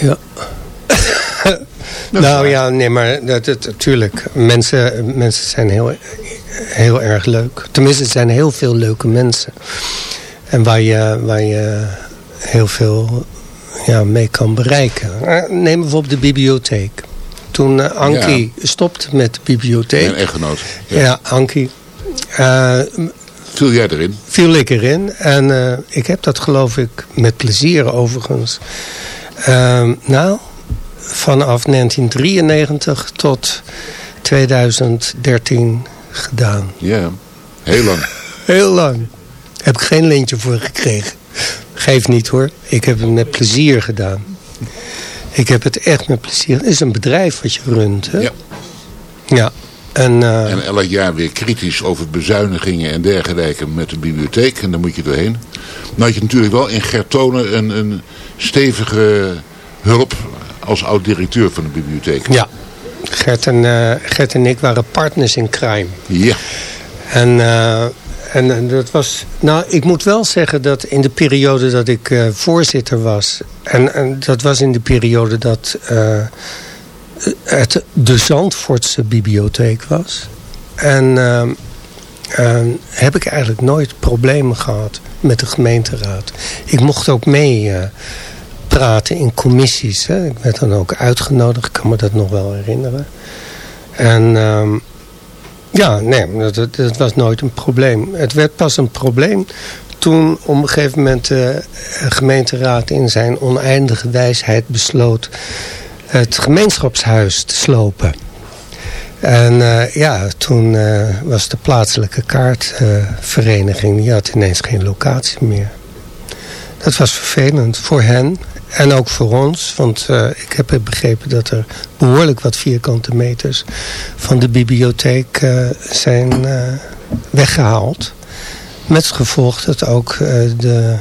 ja. Nou waar. ja, nee, maar dat. Mensen, mensen zijn heel, heel erg leuk. Tenminste, er zijn heel veel leuke mensen. En waar je, waar je heel veel ja, mee kan bereiken. Eh, Neem bijvoorbeeld de bibliotheek. Toen eh, Ankie stopte met de bibliotheek. Mijn echtgenoot. Ja. Ja, Ankie. Eh, Viel jij erin? viel ik erin. En eh, ik heb dat geloof ik met plezier overigens. Ehm, nou, vanaf 1993 tot 2013 gedaan. Ja, heel lang. Heel lang. Heb ik geen lintje voor gekregen. Geef niet hoor. Ik heb het met plezier gedaan. Ik heb het echt met plezier. Het is een bedrijf wat je runt. Hè? Ja. Ja. En, eh, En elk jaar weer kritisch over bezuinigingen en dergelijke met de bibliotheek. En dan moet je doorheen. Nou had je natuurlijk wel in Gertone een, een stevige hulp als oud-directeur van de bibliotheek. ja, Gert en, eh, Gert en ik waren partners in crime. Ja. En, eh, en dat was. Nou, ik moet wel zeggen dat in de periode dat ik voorzitter was. En, en dat was in de periode dat het de Zandvoortse bibliotheek was. En ehm, ehm, heb ik eigenlijk nooit problemen gehad met de gemeenteraad. Ik mocht ook mee eh, praten in commissies. Hè. Ik werd dan ook uitgenodigd, ik kan me dat nog wel herinneren. En ehm, ja, nee, dat, dat, was nooit een probleem. Het werd pas een probleem toen op een gegeven moment de gemeenteraad in zijn oneindige wijsheid besloot het gemeenschapshuis te slopen. En eh, ja, toen eh, was de plaatselijke kaartvereniging, die had ineens geen locatie meer. Dat was vervelend voor hen en ook voor ons. Want eh, ik heb begrepen dat er behoorlijk wat vierkante meters van de bibliotheek zijn eh, weggehaald. Met gevolg dat ook de,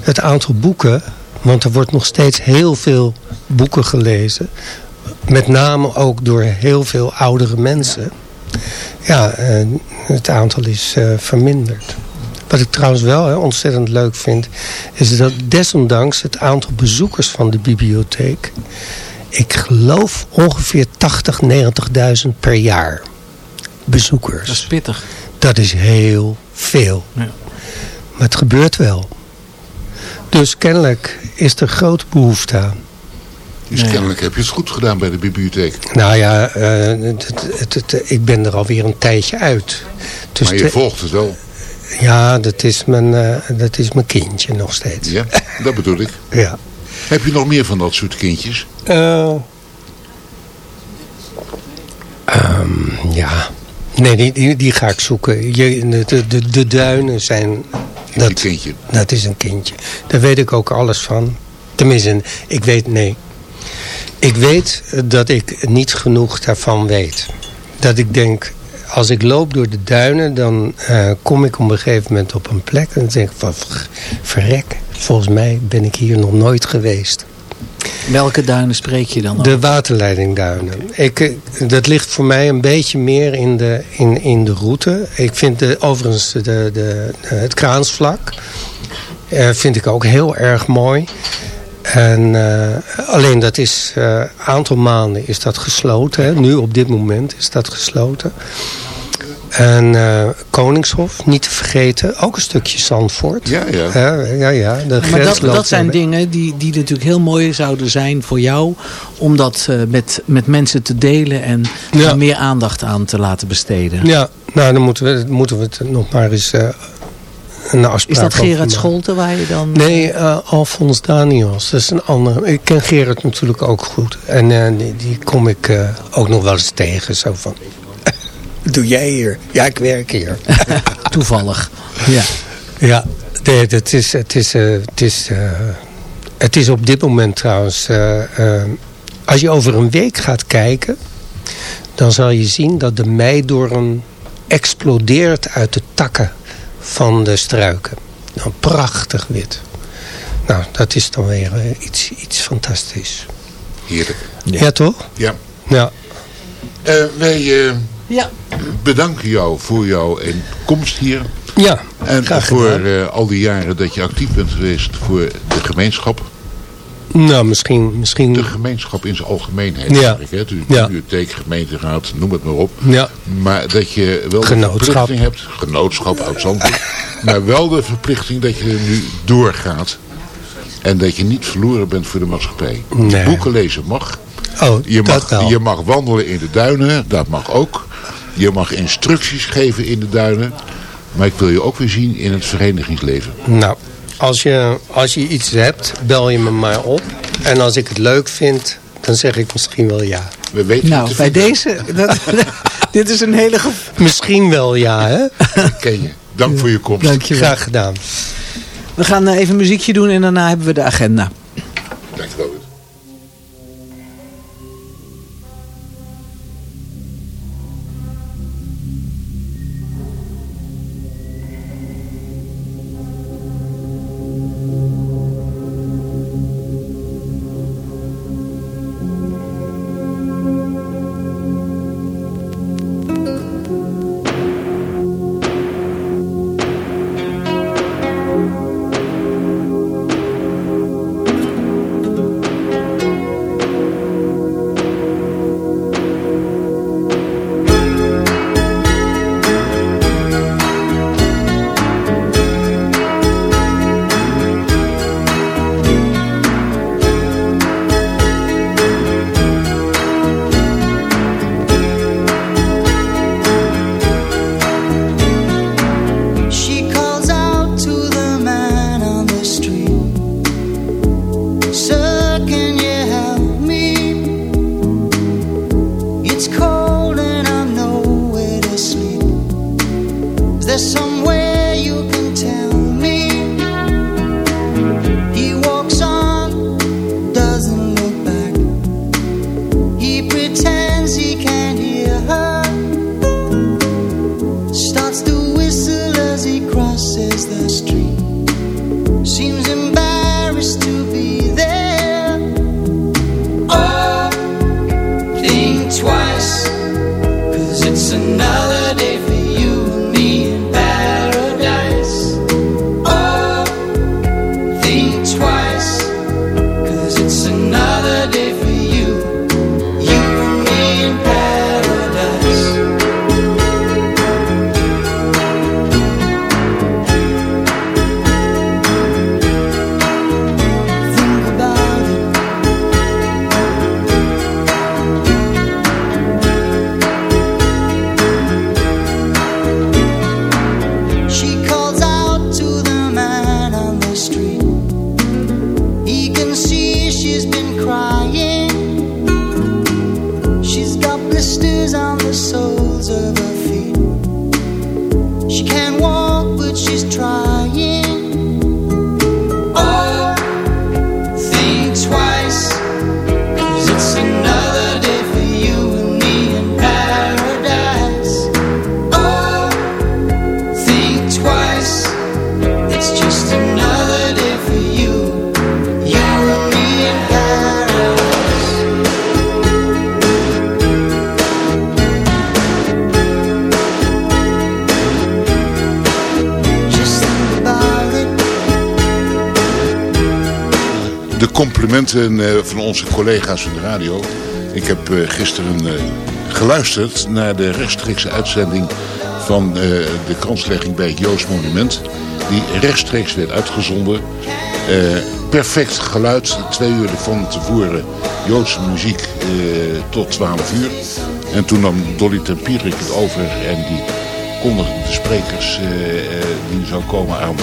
het aantal boeken... want er wordt nog steeds heel veel boeken gelezen... met name ook door heel veel oudere mensen... ja, eh, het aantal is eh, verminderd. Wat ik trouwens wel hè, ontzettend leuk vind... is dat desondanks het aantal bezoekers van de bibliotheek... ik geloof ongeveer 80, 90.000 per jaar bezoekers. Dat is pittig. Dat is heel veel. Ja. Maar het gebeurt wel. Dus kennelijk is er grote behoefte aan. Dus kennelijk heb je het goed gedaan bij de bibliotheek. Nou ja, eh, het, het, het- ik ben er alweer een tijdje uit. Dus maar je de- volgt het wel. ja, dat is, mijn, eh, dat is mijn kindje nog steeds. Ja, dat bedoel ik. Ja. Heb je nog meer van dat soort kindjes? Eh, ehm, ja. Nee, die, die, die ga ik zoeken. Je, de, de, de duinen zijn... Dat, kindje. dat is een kindje. Daar weet ik ook alles van. Tenminste, ik weet, nee. Ik weet dat ik niet genoeg daarvan weet. Dat ik denk, als ik loop door de duinen... dan eh, kom ik op een gegeven moment op een plek... en dan denk ik van, ver- verrek, volgens mij ben ik hier nog nooit geweest. Welke duinen spreek je dan De waterleidingduinen. Ik, eh, dat ligt voor mij een beetje meer in de, in, in de route. Ik vind de, overigens de, de, het kraansvlak eh, vind ik ook heel erg mooi. En, eh, alleen dat is een aantal maanden is dat gesloten. Hè. Nu op dit moment is dat gesloten. En eh, Koningshof, niet te vergeten. Ook een stukje Zandvoort. Ja, ja. ja, ja, ja de maar grens dat, dat zijn dingen die, die natuurlijk heel mooi zouden zijn voor jou. Om dat eh, met, met mensen te delen en Ja. meer aandacht aan te laten besteden. Ja, nou dan moeten we, moeten we het nog maar eens eh, een afspraak Is dat Gerard. Scholten waar je dan... Nee, eh Alfons Daniels. Dat is een ander. Ik ken Gerard natuurlijk ook goed. En eh, die, die kom ik eh, ook nog wel eens tegen. Zo van, doe jij hier? Ja, ik werk hier. Toevallig. Ja. Ja, nee, het is, het is, eh, het is, eh, het is op dit moment trouwens... eh, als je over een week gaat kijken... dan zal je zien dat de meidoorn explodeert uit de takken van de struiken. Nou, prachtig wit. Nou, dat is dan weer iets, iets fantastisch. Heerlijk. Ja, toch? Ja. Ja. Eh, wij eh, Ja. bedanken jou voor jouw komst hier. Ja, En graag voor eh, al die jaren dat je actief bent geweest voor de gemeenschap. Nou, misschien... misschien De gemeenschap in zijn algemeenheid. Ja. Hè? Dus Ja. bibliotheek, gemeenteraad, noem het maar op. Ja. Maar dat je wel de verplichting hebt. Genootschap Zandvoort. maar wel de verplichting dat je nu doorgaat. En dat je niet verloren bent voor de maatschappij. Nee. Boeken lezen mag. Oh, Je mag, je mag wandelen in de duinen, dat mag ook. Je mag instructies geven in de duinen. Maar ik wil je ook weer zien in het verenigingsleven. Nou, als je, als je iets hebt, bel je me maar op. En als ik het leuk vind, dan zeg ik misschien wel ja. We weten je Nou, bij vinden. deze... Dat, dit is een hele... Misschien wel ja, hè? Ik ken je. Dank voor je komst. Dankjewel. Graag gedaan. We gaan eh, even een muziekje doen en daarna hebben we de agenda. Onze collega's van de radio. Ik heb eh, gisteren eh, geluisterd naar de rechtstreekse uitzending van eh, de kanslegging bij het Joods Monument. Die rechtstreeks werd uitgezonden. Perfect geluid, twee uur van tevoren Joodse muziek tot 12 uur. En toen nam Dolly Tempierik het over en die kondigde de sprekers die zou komen aan.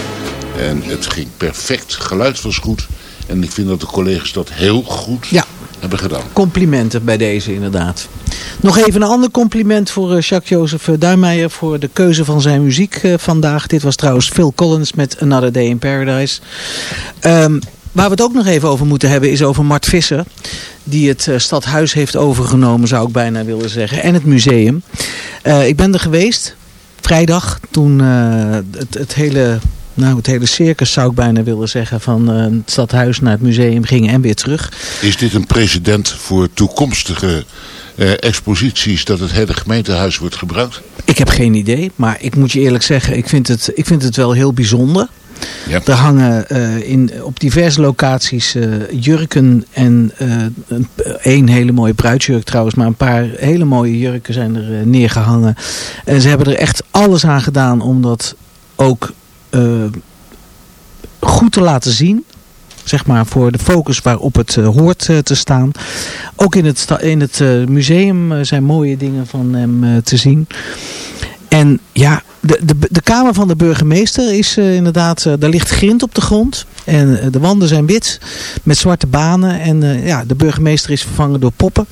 En het ging perfect, geluid was goed. En ik vind dat de collega's dat heel goed Ja. hebben gedaan. Complimenten bij deze inderdaad. Nog even een ander compliment voor eh, Jacques-Joseph eh, Duijmeijer voor de keuze van zijn muziek eh, vandaag. Dit was trouwens Phil Collins met Another Day in Paradise. Ehm, waar we het ook nog even over moeten hebben is over Mart Visser. Die het stadhuis heeft overgenomen zou ik bijna willen zeggen. En het museum. Ik ben er geweest. Vrijdag toen het, het hele... Nou, het hele circus zou ik bijna willen zeggen. Van eh, het stadhuis naar het museum ging en weer terug. Is dit een precedent voor toekomstige eh, exposities dat het hele gemeentehuis wordt gebruikt? Ik heb geen idee, maar ik moet je eerlijk zeggen, ik vind het, ik vind het wel heel bijzonder. Ja. Er hangen eh, in, op diverse locaties jurken en een, één hele mooie bruidsjurk trouwens, maar een paar hele mooie jurken zijn er eh, neergehangen. En ze hebben er echt alles aan gedaan om dat ook eh, goed te laten zien. Zeg maar voor de focus waarop het eh, hoort eh, te staan. Ook in het, in het museum zijn mooie dingen van hem te zien. En ja, de, de, de kamer van de burgemeester is eh, inderdaad, eh, daar ligt grind op de grond. En eh, de wanden zijn wit met zwarte banen. En ja, de burgemeester is vervangen door poppen.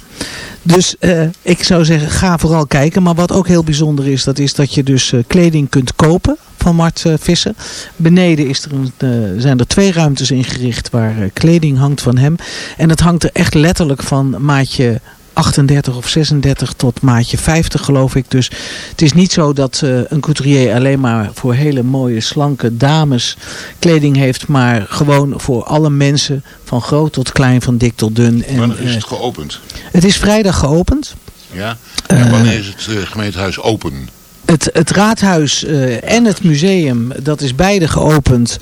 Dus ik zou zeggen, ga vooral kijken. Maar wat ook heel bijzonder is, dat is dat je dus kleding kunt kopen van Mart Visser. Beneden is er een, zijn er twee ruimtes ingericht waar kleding hangt van hem. En het hangt er echt letterlijk van maatje 38 of 36 tot maatje 50 geloof ik. Dus het is niet zo dat eh, een couturier alleen maar voor hele mooie slanke dames kleding heeft. Maar gewoon voor alle mensen van groot tot klein, van dik tot dun. En, Wanneer is eh, het geopend? het is vrijdag geopend. Ja? En wanneer is het eh, gemeentehuis open? Het, het raadhuis eh, en het museum, dat is beide geopend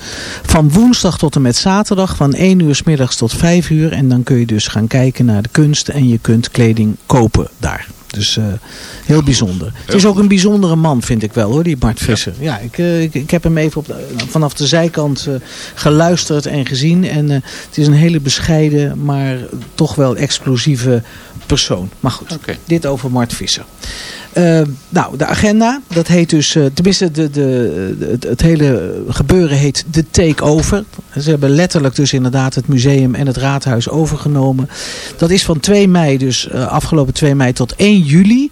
van woensdag tot en met zaterdag. Van 1 uur s middags tot 5 uur. En dan kun je dus gaan kijken naar de kunst en je kunt kleding kopen daar. Dus eh, heel bijzonder. Het is ook een bijzondere man, vind ik wel hoor, die Bart Visser. Ja, ik, eh, ik, ik heb hem even op de- vanaf de zijkant geluisterd en gezien. En het is een hele bescheiden, maar toch wel explosieve persoon. Maar goed, dit over Mart Visser. Eh, nou, de agenda, dat heet dus, eh, tenminste de, de, het hele gebeuren heet de takeover. Ze hebben letterlijk dus inderdaad het museum en het raadhuis overgenomen. Dat is van 2 mei, dus eh, afgelopen 2 mei tot 1 juli.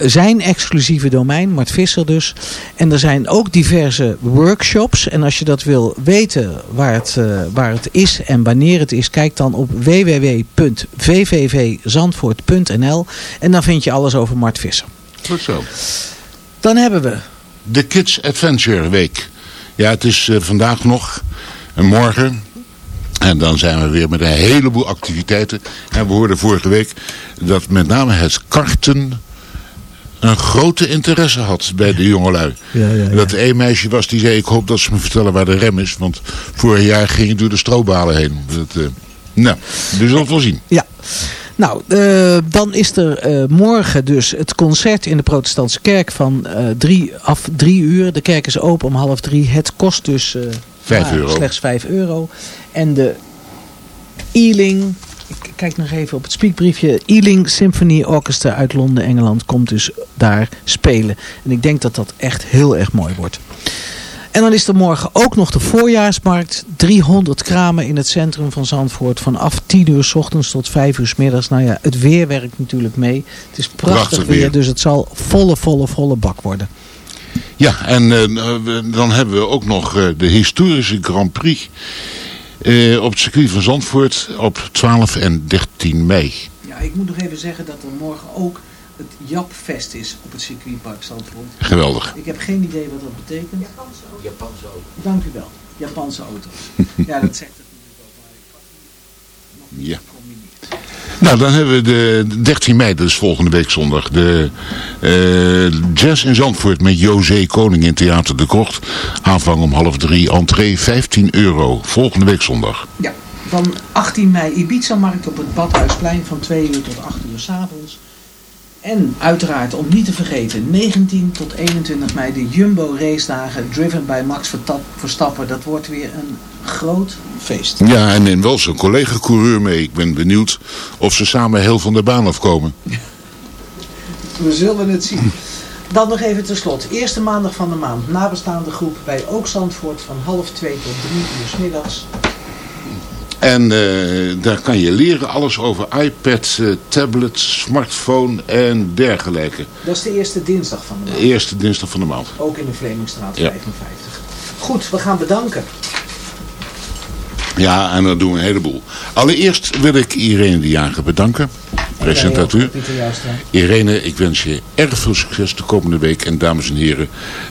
Zijn exclusieve domein, Mart Visser dus. En er zijn ook diverse workshops. En als je dat wil weten waar het, eh, waar het is en wanneer het is, kijk dan op www.vvvzandvoort.nl. En dan vind je alles over Mart Visser. Goed zo. Dan hebben we De Kids Adventure Week. Ja, het is eh, vandaag nog. En morgen. En dan zijn we weer met een heleboel activiteiten. En we hoorden vorige week dat met name het karten een grote interesse had bij de jongelui. Ja, ja, ja. Dat er één meisje was die zei, ik hoop dat ze me vertellen waar de rem is. Want vorig jaar ging ik door de strobalen heen. Dat, eh, nou, dus dat wel zien. Ja. Nou, eh, dan is er eh, morgen dus het concert in de protestantse kerk van eh, drie, af drie uur. De kerk is open om half drie. Het kost dus Vijf maar euro. slechts vijf euro. En de Ealing, ik kijk nog even op het spiekbriefje. Ealing Symphony Orchestra uit Londen, Engeland komt dus daar spelen. En ik denk dat dat echt heel erg mooi wordt. En dan is er morgen ook nog de voorjaarsmarkt. 300 kramen in het centrum van Zandvoort. Vanaf 10 uur s ochtends tot 5 uur s middags. Nou ja, het weer werkt natuurlijk mee. Het is prachtig, Prachtig weer, weer. Dus het zal volle, volle, volle bak worden. Ja, en eh, dan hebben we ook nog eh, de historische Grand Prix eh, op het circuit van Zandvoort op 12 en 13 mei. Ja, ik moet nog even zeggen dat er morgen ook het Japfest is op het circuitpark Zandvoort. Geweldig. Ik heb geen idee wat dat betekent. Japanse auto's. Japanse auto's. Dank u wel. Japanse auto's. ja, dat zegt het Ja. Nou, dan hebben we de 13 mei, dat is volgende week zondag, de eh, jazz in Zandvoort met José Koning in Theater de Krocht. Aanvang om half drie, entree 15 euro. Volgende week zondag. Ja, van 18 mei Ibiza-markt op het Badhuisplein van 2 uur tot 8 uur s avonds. En uiteraard, om niet te vergeten, 19 tot 21 mei de Jumbo race dagen driven by Max Verstappen. Dat wordt weer een groot feest. Ja, en neem wel zijn collega-coureur mee. Ik ben benieuwd of ze samen heel van de baan afkomen. We zullen het zien. Dan nog even ten slot. Eerste maandag van de maand. Nabestaande groep bij Ook Zandvoort van half 2 tot 3 uur 's middags. En eh, daar kan je leren alles over iPad, eh, tablet, smartphone en dergelijke. Dat is de eerste dinsdag van de maand. Eerste dinsdag van de maand. Ook in de Vlemingstraat Ja. 55. Goed, we gaan bedanken. Ja, en dat doen we een heleboel. Allereerst wil ik Irene de Jager bedanken. Jouwstra. Irene, ik wens je erg veel succes de komende week. En dames en heren,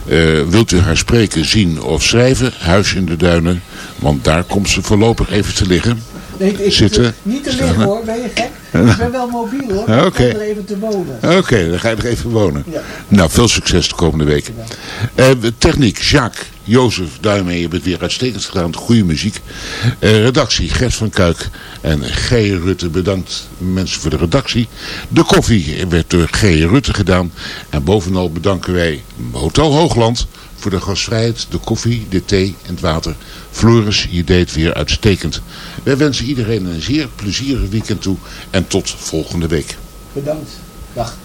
eh, wilt u haar spreken, zien of schrijven? Huis in de Duinen. Want daar komt ze voorlopig even te liggen. Nee, ik, Zitten. Niet te liggen hoor, ben je gek? Ik ben wel mobiel hoor. Ik oké. er even te wonen. Oké, dan ga je er even wonen. Ja. Nou, veel succes de komende week. Eh, techniek, Jacques, Jozef, daarmee je bent weer uitstekend gedaan. Goede muziek. Eh, redactie, Gert van Kuik en G. Rutte. Bedankt mensen voor de redactie. De koffie werd door G. Rutte gedaan. En bovenal bedanken wij Hotel Hoogland voor de gastvrijheid, de koffie, de thee en het water. Floris, je deed weer uitstekend. Wij wensen iedereen een zeer plezierig weekend toe. En tot volgende week. Bedankt. Dag.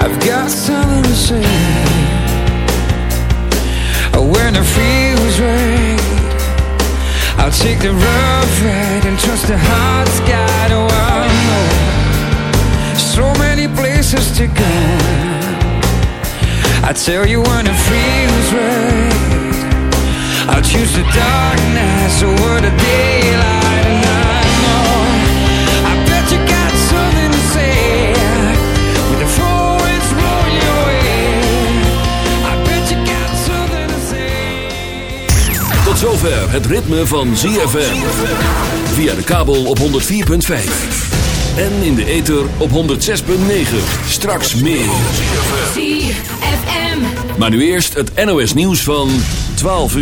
I've got something to say take the rough ride And trust the heart's guide Oh, I know So many places to go. I tell you when it feels right I'll choose the dark nights over the daylight zover het ritme van ZFM. Via de kabel op 104.5. En in de ether op 106.9. Straks meer. ZFM. Maar nu eerst het NOS nieuws van 12 uur.